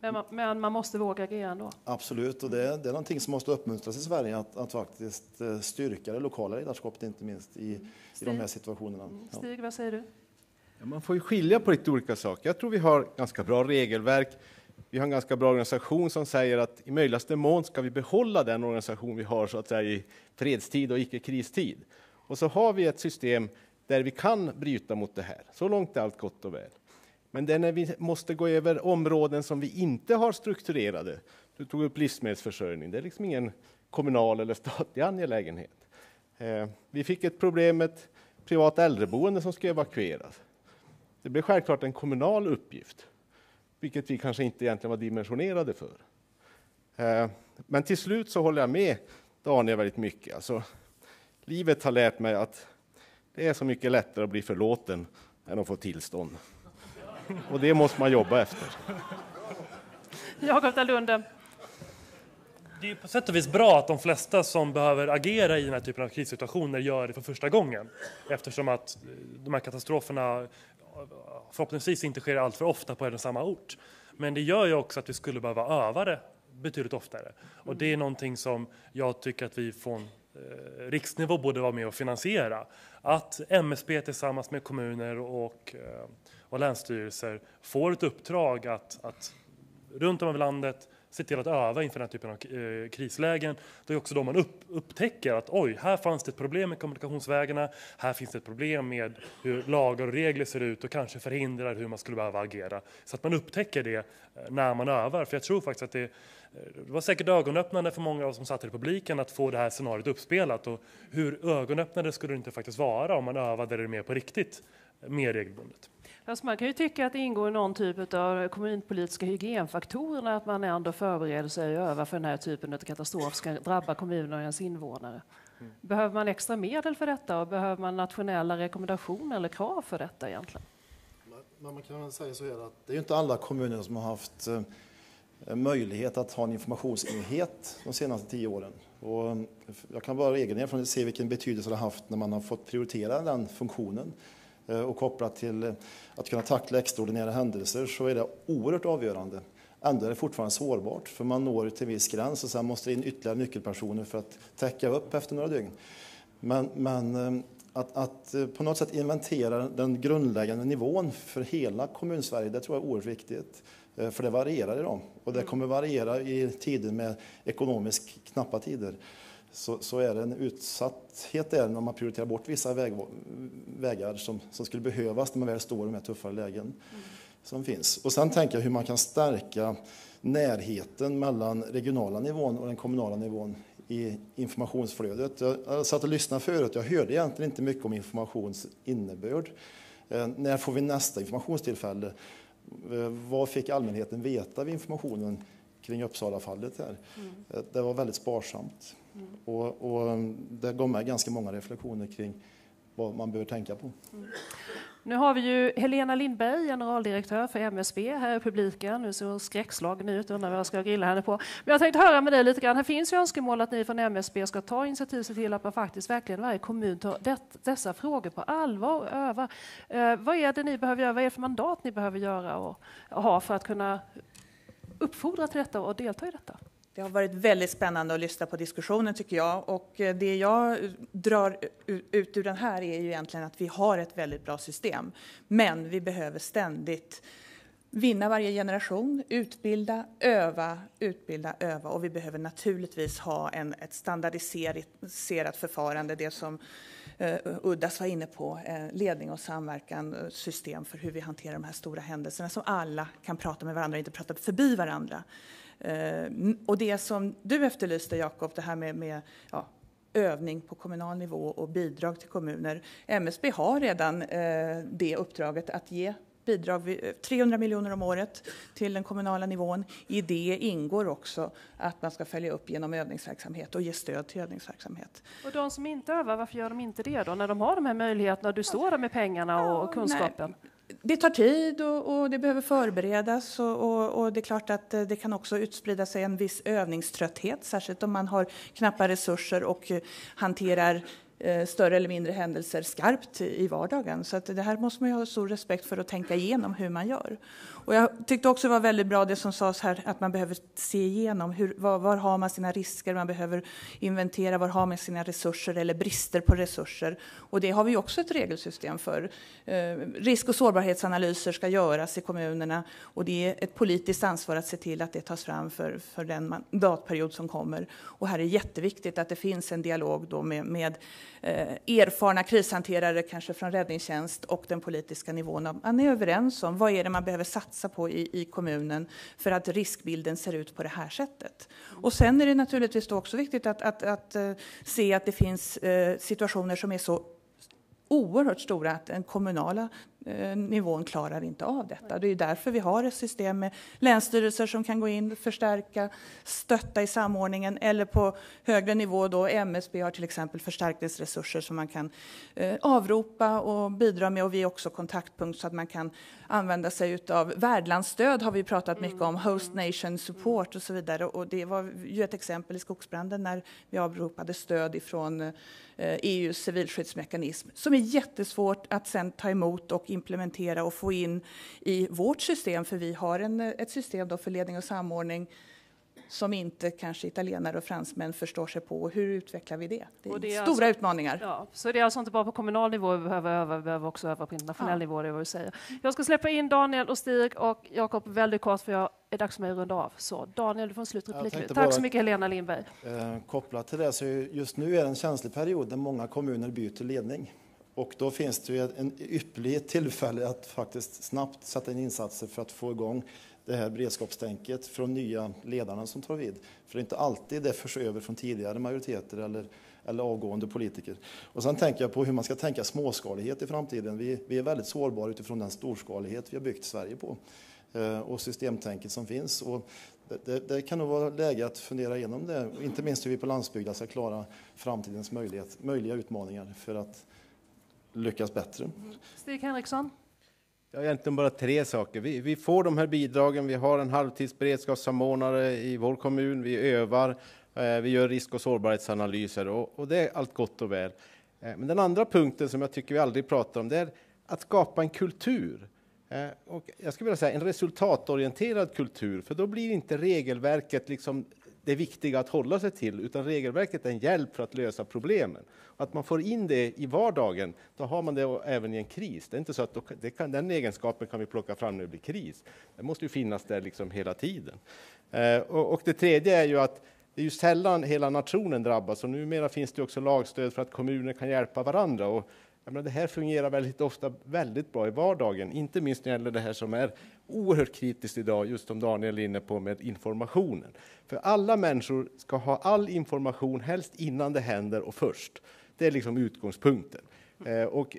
Men man, men man måste våga agera ändå. Absolut, och det, är, det är någonting som måste uppmuntras i Sverige, att, att faktiskt eh, styrka det lokala ledarskapet, inte minst i, i de här situationerna. Ja. Stig, vad säger du? Ja, man får ju skilja på lite olika saker. Jag tror vi har ganska bra regelverk. Vi har en ganska bra organisation som säger att i möjligaste mån ska vi behålla den organisation vi har så att säga i fredstid och icke kristid. Och så har vi ett system där vi kan bryta mot det här. Så långt är allt gott och väl. Men det är när vi måste gå över områden som vi inte har strukturerade. Du tog upp livsmedelsförsörjning. Det är liksom ingen kommunal eller statlig angelägenhet. Eh, vi fick ett problem med ett privat äldreboende som ska evakueras. Det blev självklart en kommunal uppgift, vilket vi kanske inte egentligen var dimensionerade för. Eh, men till slut så håller jag med Daniel väldigt mycket. Alltså, livet har lärt mig att det är så mycket lättare att bli förlåten än att få tillstånd. Och det måste man jobba efter. Jakob Dalunde. Det är på sätt och vis bra att de flesta som behöver agera i den här typen av krissituationer gör det för första gången. Eftersom att de här katastroferna förhoppningsvis inte sker allt för ofta på en och samma ort. Men det gör ju också att vi skulle behöva öva det betydligt oftare. Och det är någonting som jag tycker att vi från eh, riksnivå borde vara med och finansiera. Att MSB tillsammans med kommuner och, eh, och länsstyrelser får ett uppdrag att, att runt om i landet se till att öva inför den här typen av eh, krislägen. Det är också då man upp, upptäcker att oj, här fanns det ett problem med kommunikationsvägarna. Här finns det ett problem med hur lagar och regler ser ut och kanske förhindrar hur man skulle behöva agera. Så att man upptäcker det eh, när man övar. För jag tror faktiskt att det, eh, det var säkert ögonöppnande för många av oss som satt i publiken att få det här scenariot uppspelat. Och hur ögonöppnande skulle det inte faktiskt vara om man övade det mer på riktigt, mer regelbundet. Alltså man kan ju tycka att det ingår i någon typ av kommunpolitiska hygienfaktorer att man ändå förbereder sig och övar för den här typen av katastrof ska drabba kommunen och ens invånare. Mm. Behöver man extra medel för detta och behöver man nationella rekommendationer eller krav för detta egentligen? Man kan väl säga så här att det är inte alla kommuner som har haft eh, möjlighet att ha en informationsenhet de senaste tio åren. Och eh, jag kan bara egen erfarenhet se vilken betydelse det har haft när man har fått prioritera den funktionen. Eh, och kopplat till eh, att kunna tackla extraordinära händelser så är det oerhört avgörande. Ändå är det fortfarande sårbart, för man når till en viss gräns och sen måste det in ytterligare nyckelpersoner för att täcka upp efter några dygn. Men, men eh, att, att, på något sätt inventera den grundläggande nivån för hela kommunsverige, det tror jag är oerhört viktigt. För det varierar idag och det mm. kommer variera i tider med ekonomiskt knappa tider så, så, är det en utsatthet där när man prioriterar bort vissa väg, vägar som, som skulle behövas när man väl står i de här tuffare lägen mm. som finns. Och sen tänker jag hur man kan stärka närheten mellan regionala nivån och den kommunala nivån i informationsflödet. Jag satt och lyssnade förut, jag hörde egentligen inte mycket om informations innebörd. Eh, när får vi nästa informationstillfälle? Eh, vad fick allmänheten veta vid informationen kring Uppsalafallet här? Mm. Eh, det var väldigt sparsamt. Mm. Och, och, det gav mig ganska många reflektioner kring vad man behöver tänka på. Mm. Nu har vi ju Helena Lindberg, generaldirektör för MSB här i publiken. Nu ser skräckslagen ut, undrar vad jag ska grilla henne på. Men jag tänkte höra med dig lite grann. Här finns ju önskemål att ni från MSB ska ta initiativ till att man faktiskt verkligen varje kommun tar det, dessa frågor på allvar och övar. Eh, vad är det ni behöver göra? Vad är det för mandat ni behöver göra och ha för att kunna uppfordra till detta och delta i detta? Det har varit väldigt spännande att lyssna på diskussionen tycker jag och eh, det jag eh, drar ut ur den här är ju egentligen att vi har ett väldigt bra system. Men vi behöver ständigt vinna varje generation, utbilda, öva, utbilda, öva och vi behöver naturligtvis ha en, ett standardiserat förfarande, det som eh, Uddas var inne på, eh, ledning och samverkan, eh, system för hur vi hanterar de här stora händelserna som alla kan prata med varandra och inte prata förbi varandra. Eh, och det som du efterlyste, Jakob, det här med, med ja, övning på kommunal nivå och bidrag till kommuner. MSB har redan eh, det uppdraget att ge bidrag, 300 miljoner om året till den kommunala nivån. I det ingår också att man ska följa upp genom övningsverksamhet och ge stöd till övningsverksamhet. Och de som inte övar, varför gör de inte det då? När de har de här möjligheterna, du står där med pengarna och kunskapen? Nej det tar tid och, och, det behöver förberedas och, och, och, det är klart att eh, det kan också utsprida sig en viss övningströtthet, särskilt om man har knappa resurser och eh, hanterar eh, större eller mindre händelser skarpt i vardagen. Så att det här måste man ju ha stor respekt för att tänka igenom hur man gör. Och jag tyckte också det var väldigt bra det som sades här att man behöver se igenom hur, var, var har man sina risker, man behöver inventera var har man sina resurser eller brister på resurser. Och det har vi också ett regelsystem för. Eh, risk och sårbarhetsanalyser ska göras i kommunerna och det är ett politiskt ansvar att se till att det tas fram för, för den mandatperiod som kommer. Och här är jätteviktigt att det finns en dialog då med, med eh, erfarna krishanterare, kanske från räddningstjänst och den politiska nivån. Man är överens om vad är det man behöver satsa på i, i kommunen för att riskbilden ser ut på det här sättet. Och sen är det naturligtvis också viktigt att, att, att, att se att det finns eh, situationer som är så oerhört stora att den kommunala eh, nivån klarar inte av detta. Det är därför vi har ett system med länsstyrelser som kan gå in, förstärka, stötta i samordningen eller på högre nivå då MSB har till exempel förstärkningsresurser som man kan eh, avropa och bidra med. Och vi är också kontaktpunkt så att man kan använda sig av värdlandsstöd har vi pratat mycket om, host nation support och så vidare. Och det var ju ett exempel i skogsbranden när vi avropade stöd ifrån Eh, EUs civilskyddsmekanism som är jättesvårt att sen ta emot och implementera och få in i vårt system för vi har en, eh, ett system då för ledning och samordning som inte kanske italienare och fransmän förstår sig på. Hur utvecklar vi det? Det är, det är stora alltså, utmaningar. Ja, så det är alltså inte bara på kommunal nivå vi behöver öva, vi behöver också öva på internationell ja. nivå. Det är vad du säger. Jag ska släppa in Daniel och Stig och Jakob väldigt kort för jag är dags för mig att runda av. Så Daniel, du får en slutreplik. Tack bara, så mycket Helena Lindberg. Eh, kopplat till det så just nu är det en känslig period där många kommuner byter ledning. Och då finns det ju en ypperlig tillfälle att faktiskt snabbt sätta in insatser för att få igång det här beredskapstänket från nya ledarna som tar vid. För det är inte alltid det förs över från tidigare majoriteter eller, eller avgående politiker. Och sen tänker jag på hur man ska tänka småskalighet i framtiden. Vi, vi är väldigt sårbara utifrån den storskalighet vi har byggt Sverige på eh, och systemtänket som finns. Och det, det, det, kan nog vara läge att fundera igenom det, inte minst hur vi på landsbygden ska klara framtidens möjlighet, möjliga utmaningar för att lyckas bättre. Mm. Stig Henriksson? Ja, egentligen bara tre saker. Vi, vi, får de här bidragen, vi har en halvtidsberedskapssamordnare i vår kommun, vi övar, eh, vi gör risk och sårbarhetsanalyser och, och, det är allt gott och väl. Eh, men den andra punkten som jag tycker vi aldrig pratar om, det är att skapa en kultur. Eh, och jag skulle vilja säga en resultatorienterad kultur, för då blir inte regelverket liksom det viktiga att hålla sig till, utan regelverket är en hjälp för att lösa problemen. Och att man får in det i vardagen, då har man det även i en kris. Det är inte så att det kan, den egenskapen kan vi plocka fram när det blir kris. Det måste ju finnas där liksom hela tiden. Eh, och, och, det tredje är ju att det är ju sällan hela nationen drabbas och numera finns det också lagstöd för att kommuner kan hjälpa varandra. Och menar, det här fungerar väldigt ofta väldigt bra i vardagen, inte minst när det gäller det här som är oerhört kritiskt idag, just som Daniel är inne på med informationen. För alla människor ska ha all information, helst innan det händer och först. Det är liksom utgångspunkten. Eh, och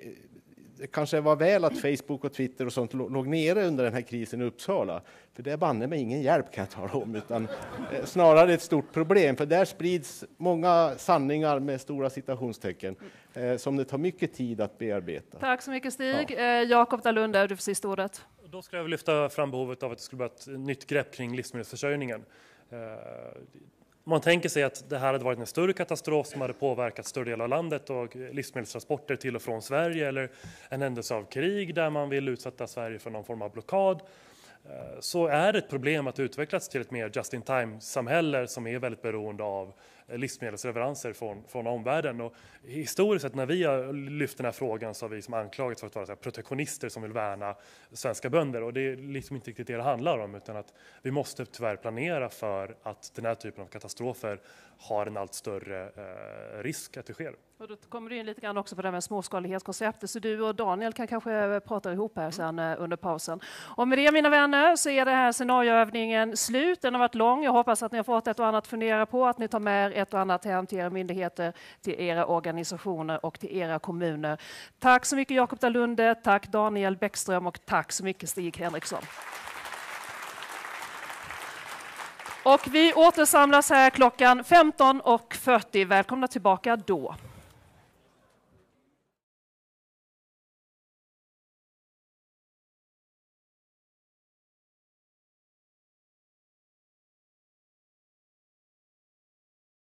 det kanske var väl att Facebook och Twitter och sånt låg nere under den här krisen i Uppsala. För det är banne mig ingen hjälp kan jag tala om, utan eh, snarare ett stort problem. För där sprids många sanningar med stora citationstecken eh, som det tar mycket tid att bearbeta. Tack så mycket Stig. Ja. Eh, Jakob Dalunde, du får sista ordet. Då skulle jag lyfta fram behovet av att det skulle bli ett nytt grepp kring livsmedelsförsörjningen. Eh, man tänker sig att det här hade varit en större katastrof som hade påverkat större delar av landet och livsmedelstransporter till och från Sverige eller en händelse av krig där man vill utsätta Sverige för någon form av blockad eh, så är det ett problem att utvecklas till ett mer just-in-time-samhälle som är väldigt beroende av livsmedelsleveranser från, från omvärlden. Och historiskt sett när vi har lyft den här frågan så har vi som anklagats för att vara så protektionister som vill värna svenska bönder och det är liksom inte riktigt det det handlar om utan att vi måste tyvärr planera för att den här typen av katastrofer har en allt större eh, risk att det sker. Och då kommer du in lite grann också på det här med småskalighetskonceptet, så du och Daniel kan kanske prata ihop här sen eh, under pausen. Och med det mina vänner så är det här scenarioövningen slut. Den har varit lång. Jag hoppas att ni har fått ett och annat fundera på, att ni tar med ett och annat hem till era myndigheter, till era organisationer och till era kommuner. Tack så mycket Jakob Dalunde, tack Daniel Bäckström och tack så mycket Stig Henriksson. Och vi återsamlas här klockan 15.40. Välkomna tillbaka då.